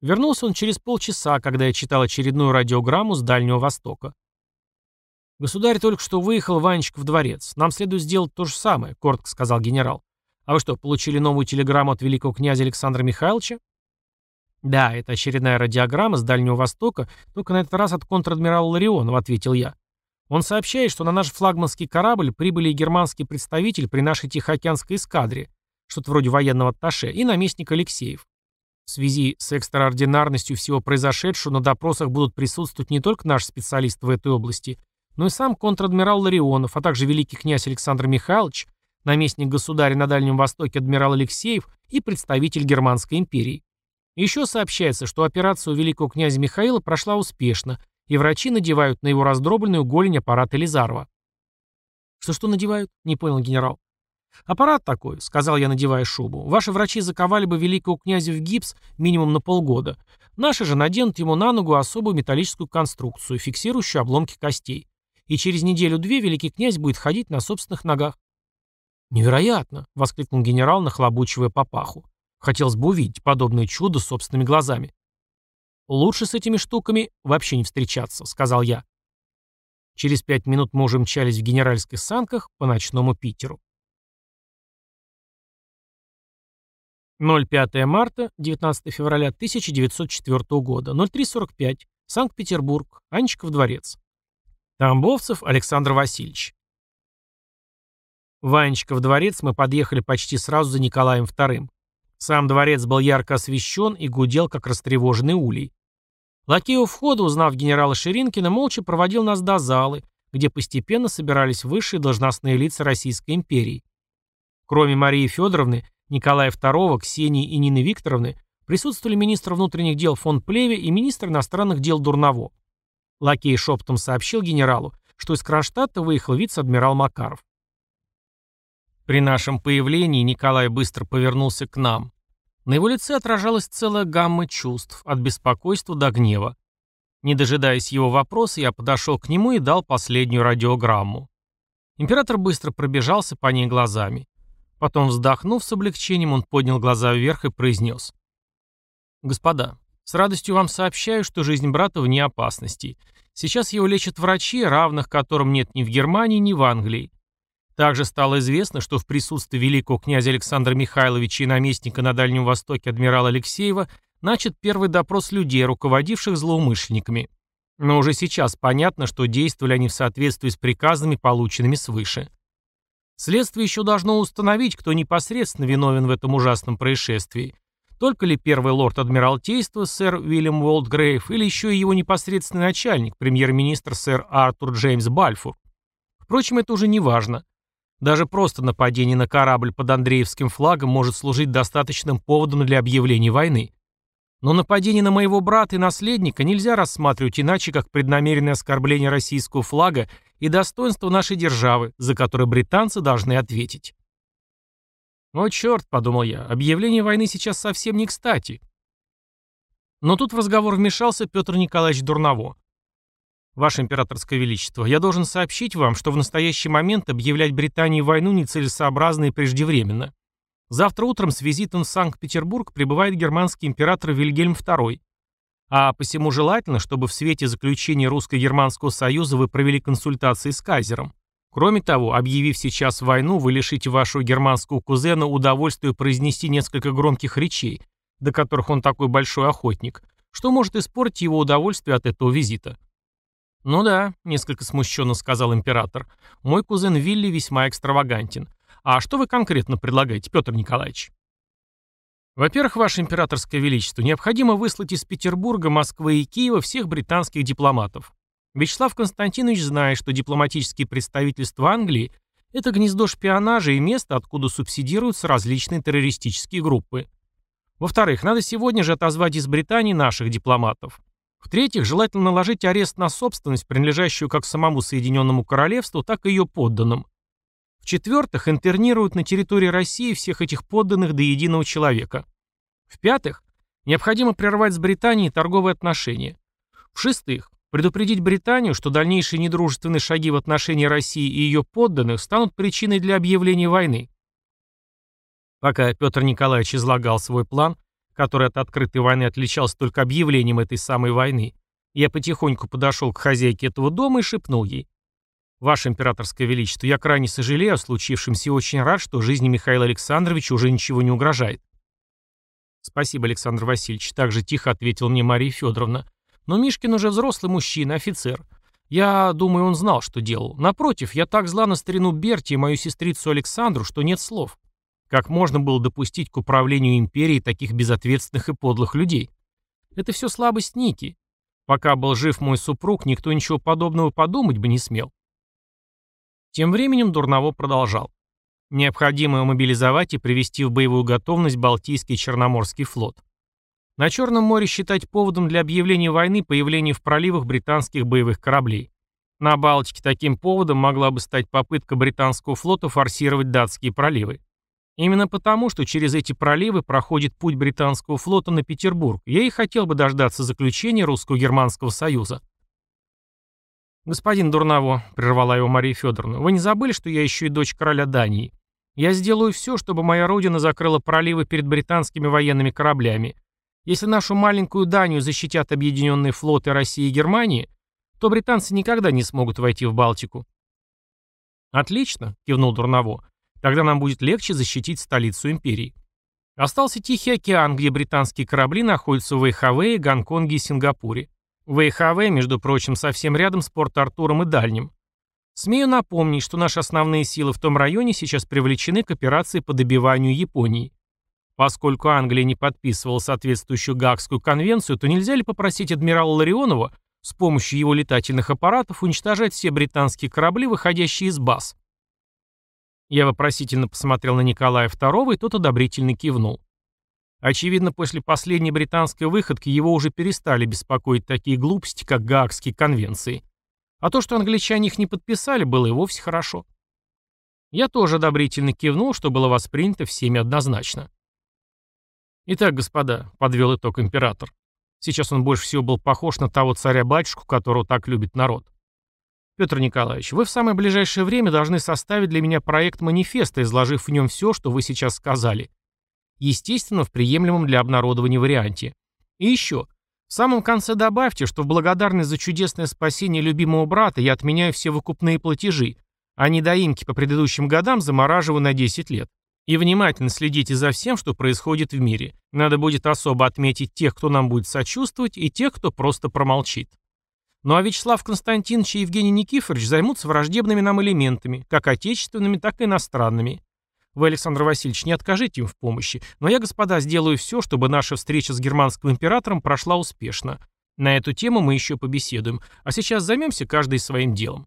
Вернулся он через полчаса, когда я читал очередную радиограмму с Дальнего Востока. «Государь только что выехал Ванечка в дворец. Нам следует сделать то же самое», — коротко сказал генерал. «А вы что, получили новую телеграмму от великого князя Александра Михайловича?» «Да, это очередная радиограмма с Дальнего Востока, только на этот раз от контр-адмирала Ларионова», — ответил я. «Он сообщает, что на наш флагманский корабль прибыли и германский представитель при нашей Тихоокеанской эскадре, что-то вроде военного атташе, и наместник Алексеев. В связи с экстраординарностью всего произошедшего на допросах будут присутствовать не только наши специалисты в этой области, но и сам контр-адмирал Ларионов, а также великий князь Александр Михайлович, наместник государя на Дальнем Востоке адмирал Алексеев и представитель Германской империи. Еще сообщается, что операция у великого князя Михаила прошла успешно, и врачи надевают на его раздробленную голень аппарат Элизарова. «Что-что надевают?» — не понял генерал. «Аппарат такой», — сказал я, надевая шубу. «Ваши врачи заковали бы великого князя в гипс минимум на полгода. Наши же наденут ему на ногу особую металлическую конструкцию, фиксирующую обломки костей. И через неделю-две великий князь будет ходить на собственных ногах». «Невероятно!» — воскликнул генерал, нахлобучивая папаху. Хотелось бы увидеть подобное чудо собственными глазами. «Лучше с этими штуками вообще не встречаться», — сказал я. Через пять минут мы уже мчались в генеральских санках по ночному Питеру. 05 марта, 19 февраля 1904 года, 03.45, Санкт-Петербург, Анечков дворец. Тамбовцев Александр Васильевич. В Анечков дворец мы подъехали почти сразу за Николаем II. Сам дворец был ярко освещен и гудел, как растревоженный улей. Лакей у входа, узнав генерала Ширинкина, молча проводил нас до залы, где постепенно собирались высшие должностные лица Российской империи. Кроме Марии Федоровны, Николая II, Ксении и Нины Викторовны присутствовали министр внутренних дел фон Плеве и министр иностранных дел Дурново. Лакей шепотом сообщил генералу, что из Кронштадта выехал вице-адмирал Макаров. При нашем появлении Николай быстро повернулся к нам. На его лице отражалась целая гамма чувств, от беспокойства до гнева. Не дожидаясь его вопроса, я подошел к нему и дал последнюю радиограмму. Император быстро пробежался по ней глазами. Потом, вздохнув с облегчением, он поднял глаза вверх и произнес. «Господа, с радостью вам сообщаю, что жизнь брата вне опасности. Сейчас его лечат врачи, равных которым нет ни в Германии, ни в Англии. Также стало известно, что в присутствии великого князя Александра Михайловича и наместника на Дальнем Востоке адмирала Алексеева начат первый допрос людей, руководивших злоумышленниками. Но уже сейчас понятно, что действовали они в соответствии с приказами, полученными свыше. Следствие еще должно установить, кто непосредственно виновен в этом ужасном происшествии. Только ли первый лорд Адмиралтейства, сэр Уильям Уолтгрейв, или еще и его непосредственный начальник, премьер-министр сэр Артур Джеймс Бальфур. Впрочем, это уже не важно. Даже просто нападение на корабль под Андреевским флагом может служить достаточным поводом для объявления войны. Но нападение на моего брата и наследника нельзя рассматривать иначе, как преднамеренное оскорбление российского флага и достоинства нашей державы, за которое британцы должны ответить. «О, черт», — подумал я, — «объявление войны сейчас совсем не кстати». Но тут в разговор вмешался Петр Николаевич Дурново. «Ваше императорское величество, я должен сообщить вам, что в настоящий момент объявлять Британии войну нецелесообразно и преждевременно. Завтра утром с визитом в Санкт-Петербург прибывает германский император Вильгельм II. А посему желательно, чтобы в свете заключения Русско-Германского союза вы провели консультации с кайзером. Кроме того, объявив сейчас войну, вы лишите вашего германского кузена удовольствия произнести несколько громких речей, до которых он такой большой охотник, что может испортить его удовольствие от этого визита. «Ну да», — несколько смущенно сказал император, — «мой кузен Вилли весьма экстравагантен. А что вы конкретно предлагаете, Петр Николаевич?» Во-первых, Ваше Императорское Величество, необходимо выслать из Петербурга, Москвы и Киева всех британских дипломатов. Вячеслав Константинович знает, что дипломатические представительства Англии – это гнездо шпионажа и место, откуда субсидируются различные террористические группы. Во-вторых, надо сегодня же отозвать из Британии наших дипломатов. В-третьих, желательно наложить арест на собственность, принадлежащую как самому Соединенному Королевству, так и ее подданным. В-четвертых, интернируют на территории России всех этих подданных до единого человека. В-пятых, необходимо прервать с Британией торговые отношения. В-шестых, предупредить Британию, что дальнейшие недружественные шаги в отношении России и ее подданных станут причиной для объявления войны. Пока Петр Николаевич излагал свой план, который от открытой войны отличался только объявлением этой самой войны, я потихоньку подошел к хозяйке этого дома и шепнул ей. «Ваше императорское величество, я крайне сожалею о случившемся и очень рад, что жизни Михаила Александровича уже ничего не угрожает». «Спасибо, Александр Васильевич», — также тихо ответила мне Мария Федоровна. «Но Мишкин уже взрослый мужчина, офицер. Я думаю, он знал, что делал. Напротив, я так зла на старину Берти и мою сестрицу Александру, что нет слов. Как можно было допустить к управлению империей таких безответственных и подлых людей? Это все слабость Ники. Пока был жив мой супруг, никто ничего подобного подумать бы не смел. Тем временем Дурново продолжал. Необходимо мобилизовать и привести в боевую готовность Балтийский и Черноморский флот. На Черном море считать поводом для объявления войны появление в проливах британских боевых кораблей. На Балтике таким поводом могла бы стать попытка британского флота форсировать датские проливы. Именно потому, что через эти проливы проходит путь британского флота на Петербург, я и хотел бы дождаться заключения русско-германского союза. «Господин Дурново», — прервала его Мария Федоровна, — «вы не забыли, что я еще и дочь короля Дании? Я сделаю все, чтобы моя родина закрыла проливы перед британскими военными кораблями. Если нашу маленькую Данию защитят объединенные флоты России и Германии, то британцы никогда не смогут войти в Балтику». «Отлично», — кивнул Дурново. Тогда нам будет легче защитить столицу империи. Остался Тихий океан, где британские корабли находятся в Вейхавее, Гонконге и Сингапуре. Вейхаве, между прочим, совсем рядом с Порт-Артуром и Дальним. Смею напомнить, что наши основные силы в том районе сейчас привлечены к операции по добиванию Японии. Поскольку Англия не подписывала соответствующую Гаагскую конвенцию, то нельзя ли попросить адмирала Ларионова с помощью его летательных аппаратов уничтожать все британские корабли, выходящие из баз? Я вопросительно посмотрел на Николая II, и тот одобрительно кивнул. Очевидно, после последней британской выходки его уже перестали беспокоить такие глупости, как Гаагские конвенции. А то, что англичане их не подписали, было и вовсе хорошо. Я тоже одобрительно кивнул, что было воспринято всеми однозначно. «Итак, господа», — подвел итог император. Сейчас он больше всего был похож на того царя-батюшку, которого так любит народ. Петр Николаевич, вы в самое ближайшее время должны составить для меня проект манифеста, изложив в нем все, что вы сейчас сказали. Естественно, в приемлемом для обнародования варианте. И еще. В самом конце добавьте, что в благодарность за чудесное спасение любимого брата я отменяю все выкупные платежи, а недоимки по предыдущим годам замораживаю на 10 лет. И внимательно следите за всем, что происходит в мире. Надо будет особо отметить тех, кто нам будет сочувствовать, и тех, кто просто промолчит. Ну а Вячеслав Константинович и Евгений Никифорович займутся враждебными нам элементами, как отечественными, так и иностранными. Вы, Александр Васильевич, не откажите им в помощи, но я, господа, сделаю все, чтобы наша встреча с германским императором прошла успешно. На эту тему мы еще побеседуем, а сейчас займемся каждый своим делом.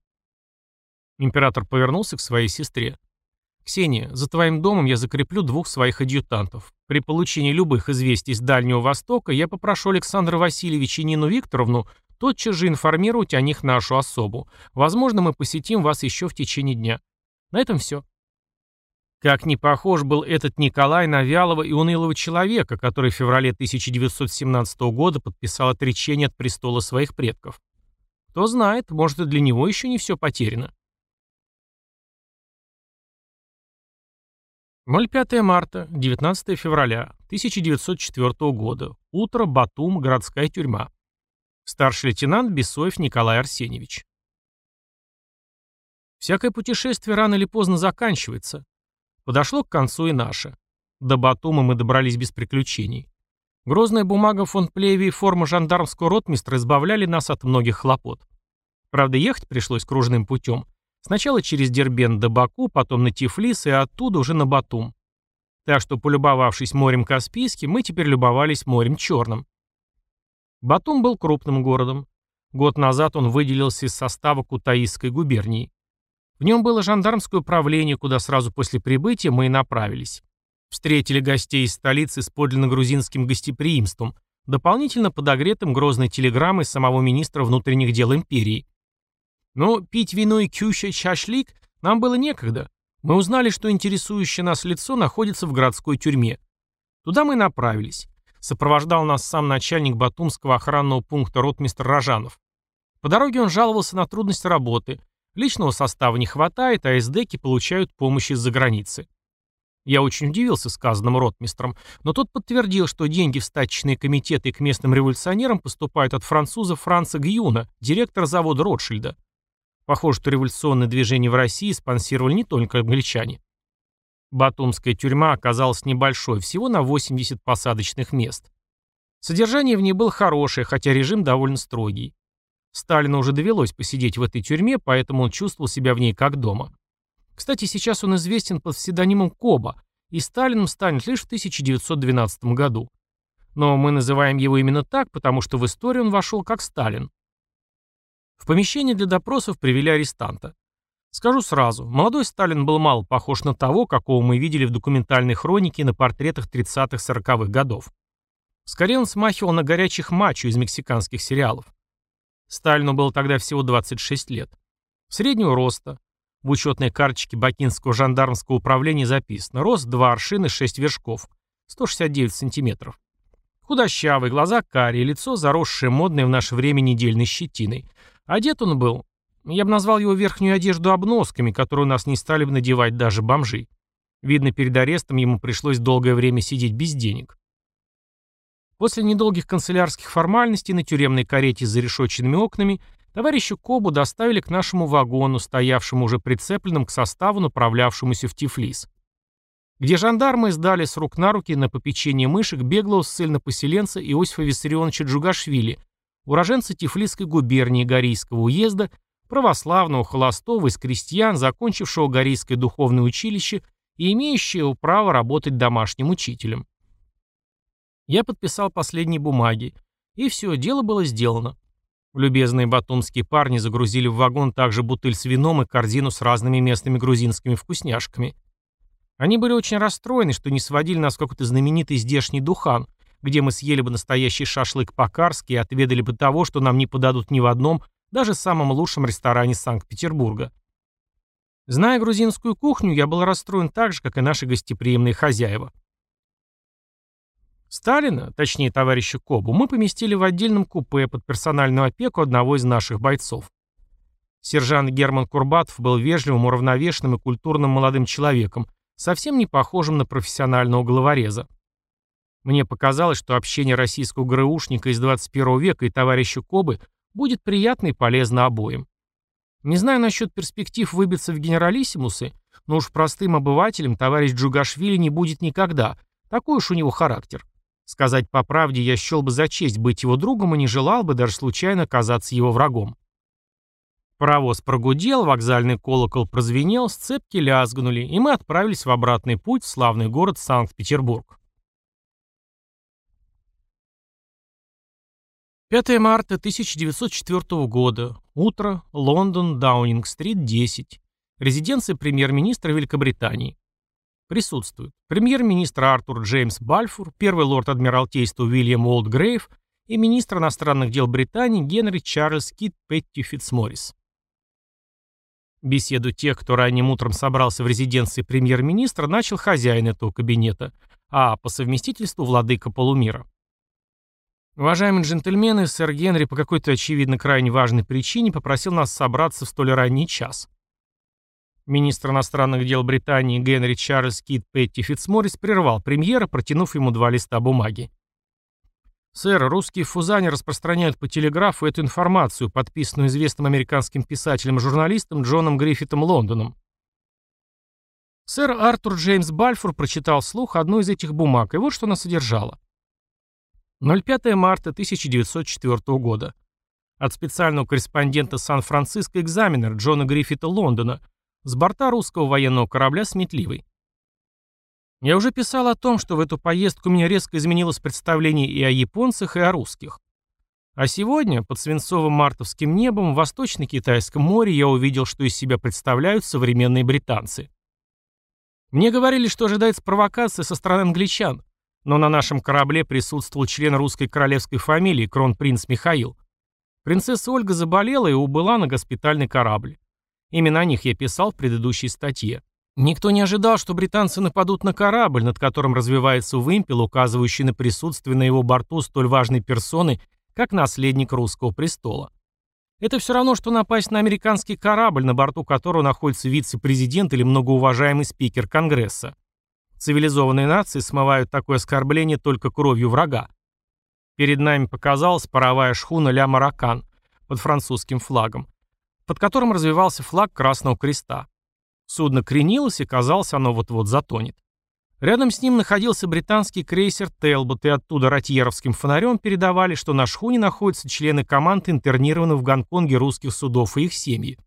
Император повернулся к своей сестре. «Ксения, за твоим домом я закреплю двух своих адъютантов. При получении любых известий с Дальнего Востока я попрошу Александра Васильевича и Нину Викторовну тотчас же информировать о них нашу особу. Возможно, мы посетим вас еще в течение дня. На этом все». Как не похож был этот Николай на вялого и унылого человека, который в феврале 1917 года подписал отречение от престола своих предков. Кто знает, может и для него еще не все потеряно. 05 марта, 19 февраля 1904 года. Утро, Батум, городская тюрьма. Старший лейтенант Бесоев Николай Арсеньевич. Всякое путешествие рано или поздно заканчивается. Подошло к концу и наше. До Батума мы добрались без приключений. Грозная бумага фон Плеви и форма жандармского ротмистра избавляли нас от многих хлопот. Правда, ехать пришлось кружным путем. Сначала через Дербент до Баку, потом на Тифлис и оттуда уже на Батум. Так что, полюбовавшись морем Каспийским, мы теперь любовались морем Черным. Батум был крупным городом. Год назад он выделился из состава Кутаисской губернии. В нем было жандармское управление, куда сразу после прибытия мы и направились. Встретили гостей из столицы с подлинно грузинским гостеприимством, дополнительно подогретым грозной телеграммой самого министра внутренних дел империи. Но пить вино и кюща шашлик нам было некогда. Мы узнали, что интересующее нас лицо находится в городской тюрьме. Туда мы направились. Сопровождал нас сам начальник Батумского охранного пункта ротмистр Рожанов. По дороге он жаловался на трудность работы – Личного состава не хватает, а эсдеки получают помощь из-за границы. Я очень удивился сказанному ротмистром, но тот подтвердил, что деньги в стачечные комитеты к местным революционерам поступают от француза Франца Гьюна, директора завода Ротшильда. Похоже, что революционное движение в России спонсировали не только англичане. Батумская тюрьма оказалась небольшой, всего на 80 посадочных мест. Содержание в ней было хорошее, хотя режим довольно строгий. Сталину уже довелось посидеть в этой тюрьме, поэтому он чувствовал себя в ней как дома. Кстати, сейчас он известен под псевдонимом Коба, и Сталином станет лишь в 1912 году. Но мы называем его именно так, потому что в историю он вошел как Сталин. В помещение для допросов привели арестанта. Скажу сразу, молодой Сталин был мало похож на того, какого мы видели в документальной хронике и на портретах 30-40-х годов. Скорее он смахивал на горячих мачо из мексиканских сериалов. Сталину было тогда всего 26 лет. Среднего роста. В учетной карточке Бакинского жандармского управления записано. Рост 2 аршины 6 вершков. 169 сантиметров. Худощавый, глаза карие, лицо заросшее модной в наше время недельной щетиной. Одет он был, я бы назвал его верхнюю одежду обносками, которую у нас не стали бы надевать даже бомжи. Видно, перед арестом ему пришлось долгое время сидеть без денег. После недолгих канцелярских формальностей на тюремной карете с зарешоченными окнами товарищу Кобу доставили к нашему вагону, стоявшему уже прицепленным к составу, направлявшемуся в Тифлис. Где жандармы сдали с рук на руки на попечение мышек беглого ссыльно-поселенца Иосифа Виссарионовича Джугашвили, уроженца Тифлисской губернии Горийского уезда, православного, холостого из крестьян, закончившего Горийское духовное училище и имеющего право работать домашним учителем. Я подписал последние бумаги. И все, дело было сделано. Любезные батумские парни загрузили в вагон также бутыль с вином и корзину с разными местными грузинскими вкусняшками. Они были очень расстроены, что не сводили нас в какой-то знаменитый здешний духан, где мы съели бы настоящий шашлык по-карски и отведали бы того, что нам не подадут ни в одном, даже самом лучшем ресторане Санкт-Петербурга. Зная грузинскую кухню, я был расстроен так же, как и наши гостеприимные хозяева. Сталина, точнее товарища Кобу, мы поместили в отдельном купе под персональную опеку одного из наших бойцов. Сержант Герман Курбатов был вежливым, уравновешенным и культурным молодым человеком, совсем не похожим на профессионального головореза. Мне показалось, что общение российского ГРУшника из 21 века и товарища Кобы будет приятно и полезно обоим. Не знаю насчет перспектив выбиться в генералиссимусы, но уж простым обывателем товарищ Джугашвили не будет никогда, такой уж у него характер. Сказать по правде, я счел бы за честь быть его другом и не желал бы даже случайно оказаться его врагом. Паровоз прогудел, вокзальный колокол прозвенел, сцепки лязгнули, и мы отправились в обратный путь в славный город Санкт-Петербург. 5 марта 1904 года. Утро. Лондон, Даунинг-стрит, 10. Резиденция премьер-министра Великобритании. Присутствуют премьер-министр Артур Джеймс Бальфур, первый лорд Адмиралтейства Уильям Олдгрейв и министр иностранных дел Британии Генри Чарльз Кит Петти Фитцморрис. Беседу тех, кто ранним утром собрался в резиденции премьер-министра, начал хозяин этого кабинета, а по совместительству владыка полумира. Уважаемые джентльмены, сэр Генри по какой-то очевидно крайне важной причине попросил нас собраться в столь ранний час. Министр иностранных дел Британии Генри Чарльз Кит Петти Фитцморрис прервал премьера, протянув ему два листа бумаги. Сэр, русские фузани распространяют по телеграфу эту информацию, подписанную известным американским писателем и журналистом Джоном Гриффитом Лондоном. Сэр Артур Джеймс Бальфур прочитал вслух одну из этих бумаг, и вот что она содержала. 05 марта 1904 года. От специального корреспондента Сан-Франциско экзаменер Джона Гриффита Лондона с борта русского военного корабля «Сметливый». Я уже писал о том, что в эту поездку у меня резко изменилось представление и о японцах, и о русских. А сегодня, под свинцовым мартовским небом, в Восточно-Китайском море я увидел, что из себя представляют современные британцы. Мне говорили, что ожидается провокация со стороны англичан, но на нашем корабле присутствовал член русской королевской фамилии, кронпринц Михаил. Принцесса Ольга заболела и убыла на госпитальный корабль. Именно о них я писал в предыдущей статье. Никто не ожидал, что британцы нападут на корабль, над которым развивается вымпел, указывающий на присутствие на его борту столь важной персоны, как наследник русского престола. Это все равно, что напасть на американский корабль, на борту которого находится вице-президент или многоуважаемый спикер Конгресса. Цивилизованные нации смывают такое оскорбление только кровью врага. Перед нами показалась паровая шхуна «Ля Маракан» под французским флагом, под которым развивался флаг Красного Креста. Судно кренилось, и казалось, оно вот-вот затонет. Рядом с ним находился британский крейсер «Телбот», и оттуда ротьеровским фонарем передавали, что на шхуне находятся члены команд интернированных в Гонконге русских судов и их семьи.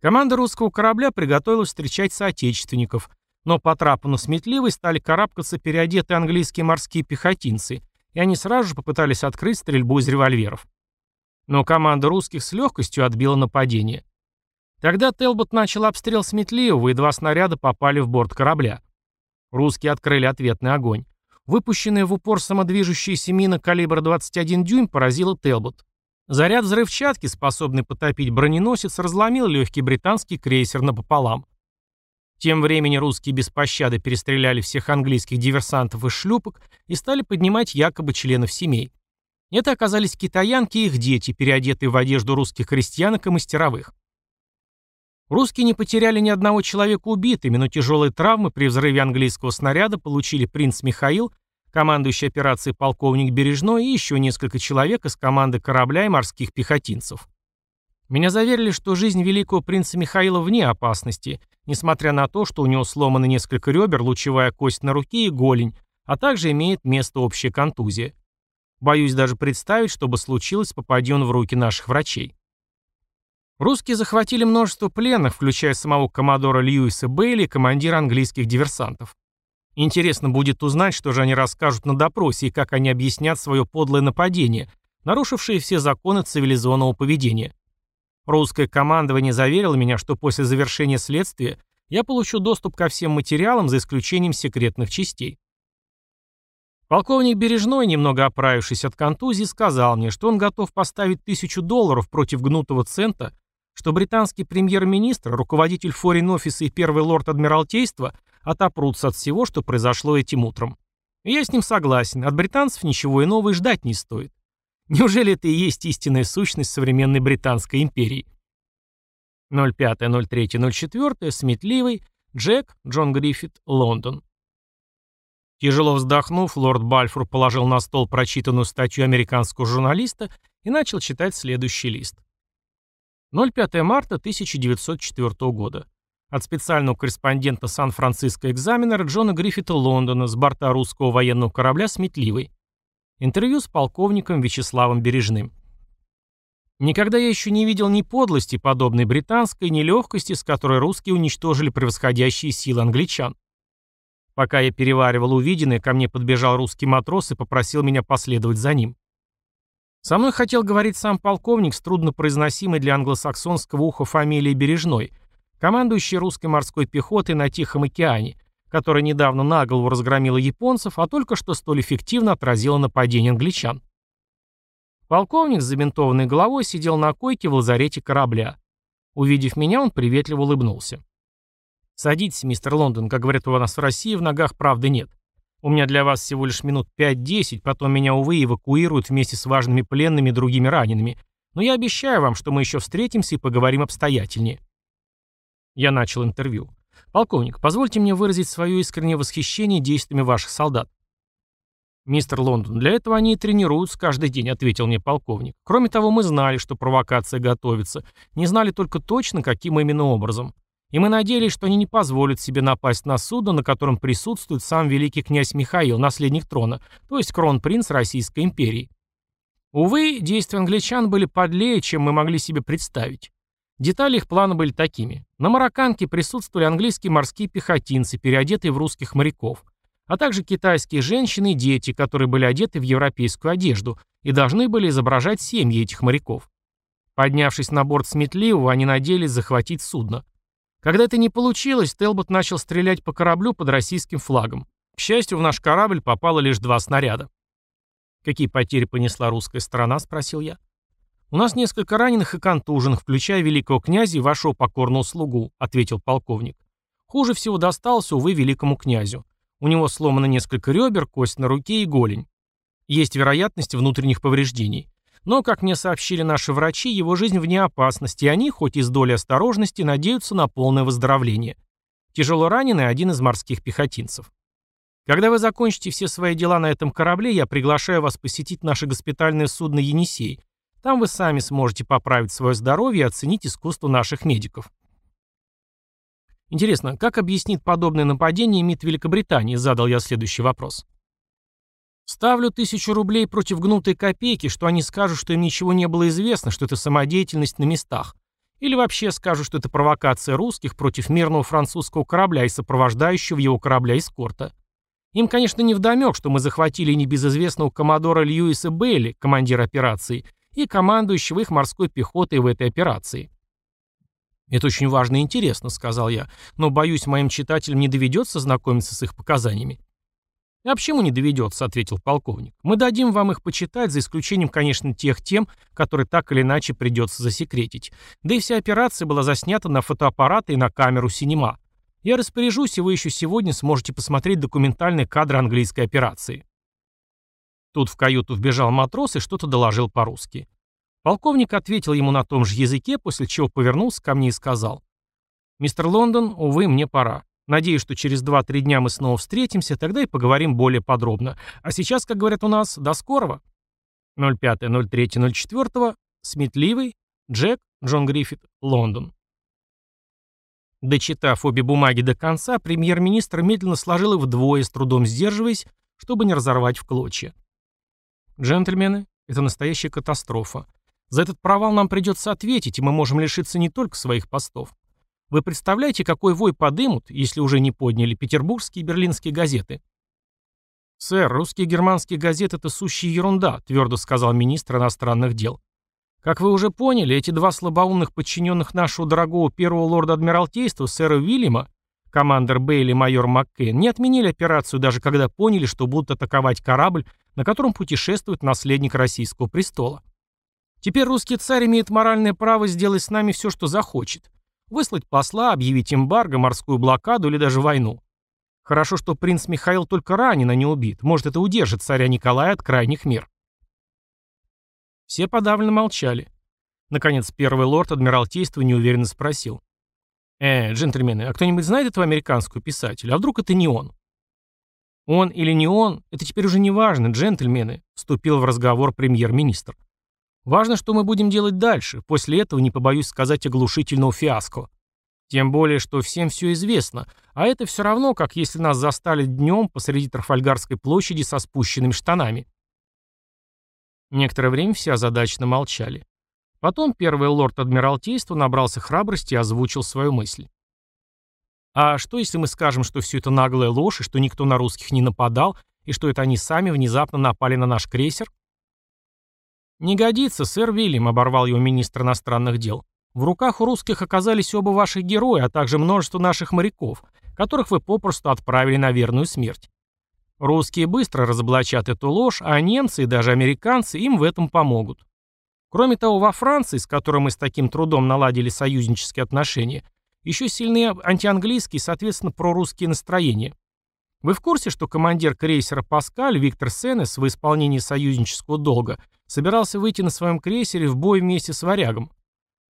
Команда русского корабля приготовилась встречать соотечественников, но по трапу на сметливой стали карабкаться переодетые английские морские пехотинцы, и они сразу же попытались открыть стрельбу из револьверов. Но команда русских с легкостью отбила нападение. Тогда Телбот начал обстрел Сметливого, и два снаряда попали в борт корабля. Русские открыли ответный огонь. Выпущенная в упор самодвижущаяся мина калибра 21 дюйм поразила Телбот. Заряд взрывчатки, способный потопить броненосец, разломил легкий британский крейсер напополам. Тем временем русские без пощады перестреляли всех английских диверсантов из шлюпок и стали поднимать якобы членов семей. Это оказались китаянки и их дети, переодетые в одежду русских крестьянок и мастеровых. Русские не потеряли ни одного человека убитыми, но тяжелые травмы при взрыве английского снаряда получили принц Михаил, командующий операцией полковник Бережной и еще несколько человек из команды корабля и морских пехотинцев. Меня заверили, что жизнь великого принца Михаила вне опасности, несмотря на то, что у него сломаны несколько ребер, лучевая кость на руке и голень, а также имеет место общая контузия. Боюсь даже представить, что бы случилось, попади он в руки наших врачей. Русские захватили множество пленных, включая самого коммодора Льюиса Бейли, командира английских диверсантов. Интересно будет узнать, что же они расскажут на допросе и как они объяснят свое подлое нападение, нарушившее все законы цивилизованного поведения. Русское командование заверило меня, что после завершения следствия я получу доступ ко всем материалам за исключением секретных частей. Полковник Бережной, немного оправившись от контузии, сказал мне, что он готов поставить тысячу долларов против гнутого цента, что британский премьер-министр, руководитель форин-офиса и первый лорд Адмиралтейства отопрутся от всего, что произошло этим утром. Я с ним согласен, от британцев ничего иного и ждать не стоит. Неужели это и есть истинная сущность современной Британской империи? 05.03.04. Сметливый. Джек. Джон Гриффит. Лондон. Тяжело вздохнув, лорд Бальфур положил на стол прочитанную статью американского журналиста и начал читать следующий лист. 05 марта 1904 года. От специального корреспондента Сан-Франциско экзаменера Джона Гриффита Лондона с борта русского военного корабля «Сметливый». Интервью с полковником Вячеславом Бережным. Никогда я еще не видел ни подлости, подобной британской, ни легкости, с которой русские уничтожили превосходящие силы англичан. Пока я переваривал увиденное, ко мне подбежал русский матрос и попросил меня последовать за ним. Со мной хотел говорить сам полковник с труднопроизносимой для англосаксонского уха фамилией Бережной, командующий русской морской пехотой на Тихом океане, которая недавно наголову разгромила японцев, а только что столь эффективно отразила нападение англичан. Полковник с забинтованной головой сидел на койке в лазарете корабля. Увидев меня, он приветливо улыбнулся. «Садитесь, мистер Лондон, как говорят у нас в России, в ногах правды нет. У меня для вас всего лишь минут 5-10, потом меня, увы, эвакуируют вместе с важными пленными и другими ранеными. Но я обещаю вам, что мы еще встретимся и поговорим обстоятельнее. Я начал интервью. «Полковник, позвольте мне выразить свое искреннее восхищение действиями ваших солдат». «Мистер Лондон, для этого они и тренируются каждый день», — ответил мне полковник. «Кроме того, мы знали, что провокация готовится. Не знали только точно, каким именно образом. И мы надеялись, что они не позволят себе напасть на судно, на котором присутствует сам великий князь Михаил, наследник трона, то есть кронпринц Российской империи. Увы, действия англичан были подлее, чем мы могли себе представить. Детали их плана были такими. На Марокканке присутствовали английские морские пехотинцы, переодетые в русских моряков, а также китайские женщины и дети, которые были одеты в европейскую одежду и должны были изображать семьи этих моряков. Поднявшись на борт Сметливого, они надеялись захватить судно. Когда это не получилось, Телбот начал стрелять по кораблю под российским флагом. К счастью, в наш корабль попало лишь два снаряда. «Какие потери понесла русская сторона?» – спросил я. «У нас несколько раненых и контуженных, включая великого князя и вашего покорного слугу», – ответил полковник. «Хуже всего достался, увы, великому князю. У него сломано несколько ребер, кость на руке и голень. Есть вероятность внутренних повреждений. Но, как мне сообщили наши врачи, его жизнь вне опасности, и они, хоть и с долей осторожности, надеются на полное выздоровление. Тяжело раненый один из морских пехотинцев. Когда вы закончите все свои дела на этом корабле, я приглашаю вас посетить наше госпитальное судно «Енисей». Там вы сами сможете поправить свое здоровье и оценить искусство наших медиков. Интересно, как объяснит подобное нападение МИД Великобритании, задал я следующий вопрос. Ставлю тысячу рублей против гнутой копейки, что они скажут, что им ничего не было известно, что это самодеятельность на местах. Или вообще скажут, что это провокация русских против мирного французского корабля и сопровождающего его корабля эскорта. Им, конечно, не вдомек, что мы захватили небезызвестного коммодора Льюиса Бейли, командира операции, и командующего их морской пехотой в этой операции. «Это очень важно и интересно», — сказал я, «но, боюсь, моим читателям не доведется знакомиться с их показаниями». «А почему не доведется?» — ответил полковник. «Мы дадим вам их почитать, за исключением, конечно, тех тем, которые так или иначе придется засекретить. Да и вся операция была заснята на фотоаппарат и на камеру синема. Я распоряжусь, и вы еще сегодня сможете посмотреть документальные кадры английской операции». Тут в каюту вбежал матрос и что-то доложил по-русски. Полковник ответил ему на том же языке, после чего повернулся ко мне и сказал. «Мистер Лондон, увы, мне пора. Надеюсь, что через 2-3 дня мы снова встретимся, тогда и поговорим более подробно. А сейчас, как говорят у нас, до скорого. 05.03.04. Сметливый. Джек. Джон Гриффит. Лондон. Дочитав обе бумаги до конца, премьер-министр медленно сложил их вдвое, с трудом сдерживаясь, чтобы не разорвать в клочья. «Джентльмены, это настоящая катастрофа. За этот провал нам придется ответить, и мы можем лишиться не только своих постов. Вы представляете, какой вой подымут, если уже не подняли петербургские и берлинские газеты? «Сэр, русские и германские газеты – это сущая ерунда», – твердо сказал министр иностранных дел. «Как вы уже поняли, эти два слабоумных подчиненных нашего дорогого первого лорда Адмиралтейства, сэра Уильяма, командир Бейли и майор Маккейн, не отменили операцию, даже когда поняли, что будут атаковать корабль, на котором путешествует наследник российского престола. Теперь русский царь имеет моральное право сделать с нами все, что захочет. Выслать посла, объявить эмбарго, морскую блокаду или даже войну. Хорошо, что принц Михаил только ранен, а не убит. Может, это удержит царя Николая от крайних мер. Все подавленно молчали. Наконец, первый лорд Адмиралтейства неуверенно спросил. «Э, джентльмены, а кто-нибудь знает этого американского писателя? А вдруг это не он?» «Он или не он, это теперь уже не важно, джентльмены», вступил в разговор премьер-министр. «Важно, что мы будем делать дальше. После этого не побоюсь сказать оглушительного фиаско. Тем более, что всем все известно, а это все равно, как если нас застали днем посреди Трафальгарской площади со спущенными штанами». Некоторое время все озадаченно молчали. Потом первый лорд Адмиралтейства набрался храбрости и озвучил свою мысль. А что, если мы скажем, что все это наглая ложь, и что никто на русских не нападал, и что это они сами внезапно напали на наш крейсер? «Не годится, сэр Вильям», — оборвал его министр иностранных дел. «В руках у русских оказались оба ваших героя, а также множество наших моряков, которых вы попросту отправили на верную смерть. Русские быстро разоблачат эту ложь, а немцы и даже американцы им в этом помогут. Кроме того, во Франции, с которой мы с таким трудом наладили союзнические отношения, еще сильные антианглийские, соответственно, прорусские настроения. Вы в курсе, что командир крейсера «Паскаль» Виктор Сенес в исполнении союзнического долга собирался выйти на своем крейсере в бой вместе с «Варягом»?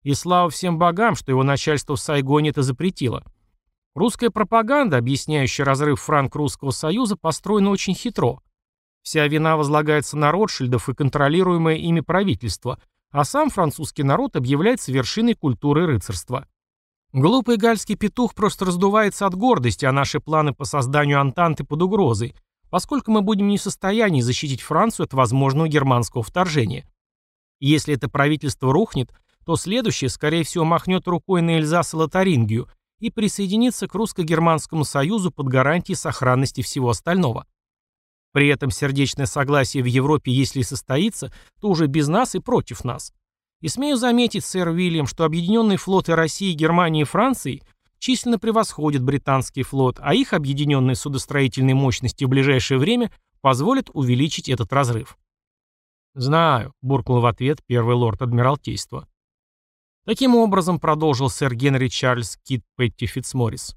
И слава всем богам, что его начальство в Сайгоне это запретило. Русская пропаганда, объясняющая разрыв Франк-Русского союза, построена очень хитро. Вся вина возлагается на Ротшильдов и контролируемое ими правительство, а сам французский народ объявляется вершиной культуры рыцарства. Глупый гальский петух просто раздувается от гордости, а наши планы по созданию Антанты под угрозой, поскольку мы будем не в состоянии защитить Францию от возможного германского вторжения. если это правительство рухнет, то следующее, скорее всего, махнет рукой на Эльзас и Лотарингию и присоединится к русско-германскому союзу под гарантией сохранности всего остального. При этом сердечное согласие в Европе, если и состоится, то уже без нас и против нас. И смею заметить, сэр Уильям, что объединенные флоты России, Германии и Франции численно превосходят британский флот, а их объединенные судостроительные мощности в ближайшее время позволят увеличить этот разрыв. «Знаю», — буркнул в ответ первый лорд Адмиралтейства. Таким образом, продолжил сэр Генри Чарльз Кит Петти Фитцморрис,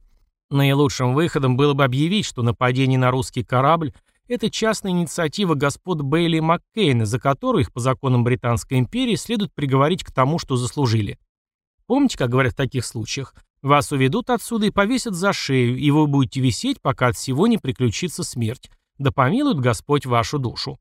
наилучшим выходом было бы объявить, что нападение на русский корабль это частная инициатива господ Бейли и Маккейна, за которую их по законам Британской империи следует приговорить к тому, что заслужили. Помните, как говорят в таких случаях? Вас уведут отсюда и повесят за шею, и вы будете висеть, пока от всего не приключится смерть. Да помилует Господь вашу душу.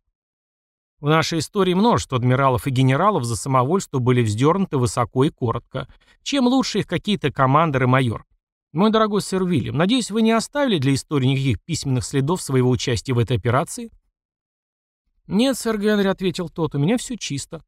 В нашей истории множество адмиралов и генералов за самовольство были вздернуты высоко и коротко. Чем лучше их какие-то командор и майор. «Мой дорогой сэр Уильям, надеюсь, вы не оставили для истории никаких письменных следов своего участия в этой операции?» «Нет, сэр Генри», — ответил тот, — «у меня все чисто».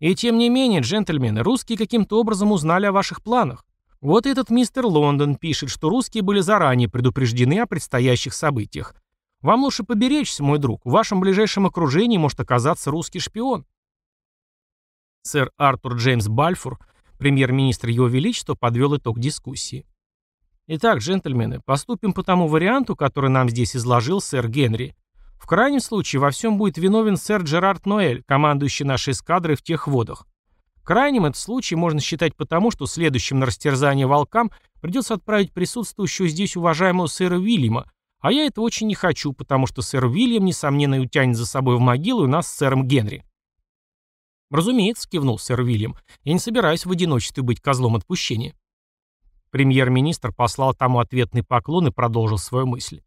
«И тем не менее, джентльмены, русские каким-то образом узнали о ваших планах. Вот этот мистер Лондон пишет, что русские были заранее предупреждены о предстоящих событиях. Вам лучше поберечься, мой друг, в вашем ближайшем окружении может оказаться русский шпион». Сэр Артур Джеймс Бальфур, премьер-министр Его Величества, подвел итог дискуссии. Итак, джентльмены, поступим по тому варианту, который нам здесь изложил сэр Генри. В крайнем случае во всем будет виновен сэр Джерард Ноэль, командующий нашей эскадрой в тех водах. Крайним этот случай можно считать потому, что следующим на растерзание волкам придется отправить присутствующего здесь уважаемого сэра Уильяма, а я этого очень не хочу, потому что сэр Уильям, несомненно, утянет за собой в могилу нас с сэром Генри. «Разумеется», — кивнул сэр Уильям, — «я не собираюсь в одиночестве быть козлом отпущения». Премьер-министр послал тому ответный поклон и продолжил свою мысль.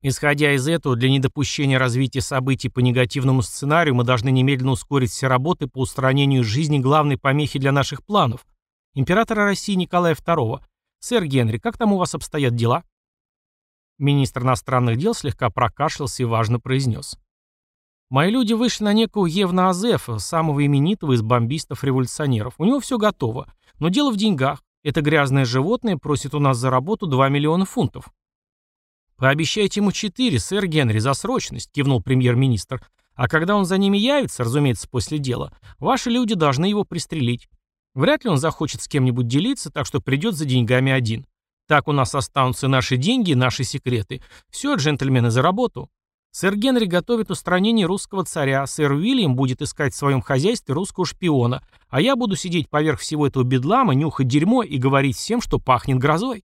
Исходя из этого, для недопущения развития событий по негативному сценарию мы должны немедленно ускорить все работы по устранению жизни главной помехи для наших планов – императора России Николая II. Сэр Генри, как там у вас обстоят дела? Министр иностранных дел слегка прокашлялся и важно произнес. Мои люди вышли на некого Евна Азефа, самого именитого из бомбистов-революционеров. У него все готово. Но дело в деньгах. Это грязное животное просит у нас за работу 2 миллиона фунтов. «Пообещайте ему четыре, сэр Генри, за срочность», — кивнул премьер-министр. «А когда он за ними явится, разумеется, после дела, ваши люди должны его пристрелить. Вряд ли он захочет с кем-нибудь делиться, так что придет за деньгами один. Так у нас останутся наши деньги и наши секреты. Все, джентльмены, за работу. Сэр Генри готовит устранение русского царя, сэр Уильям будет искать в своем хозяйстве русского шпиона, а я буду сидеть поверх всего этого бедлама, нюхать дерьмо и говорить всем, что пахнет грозой.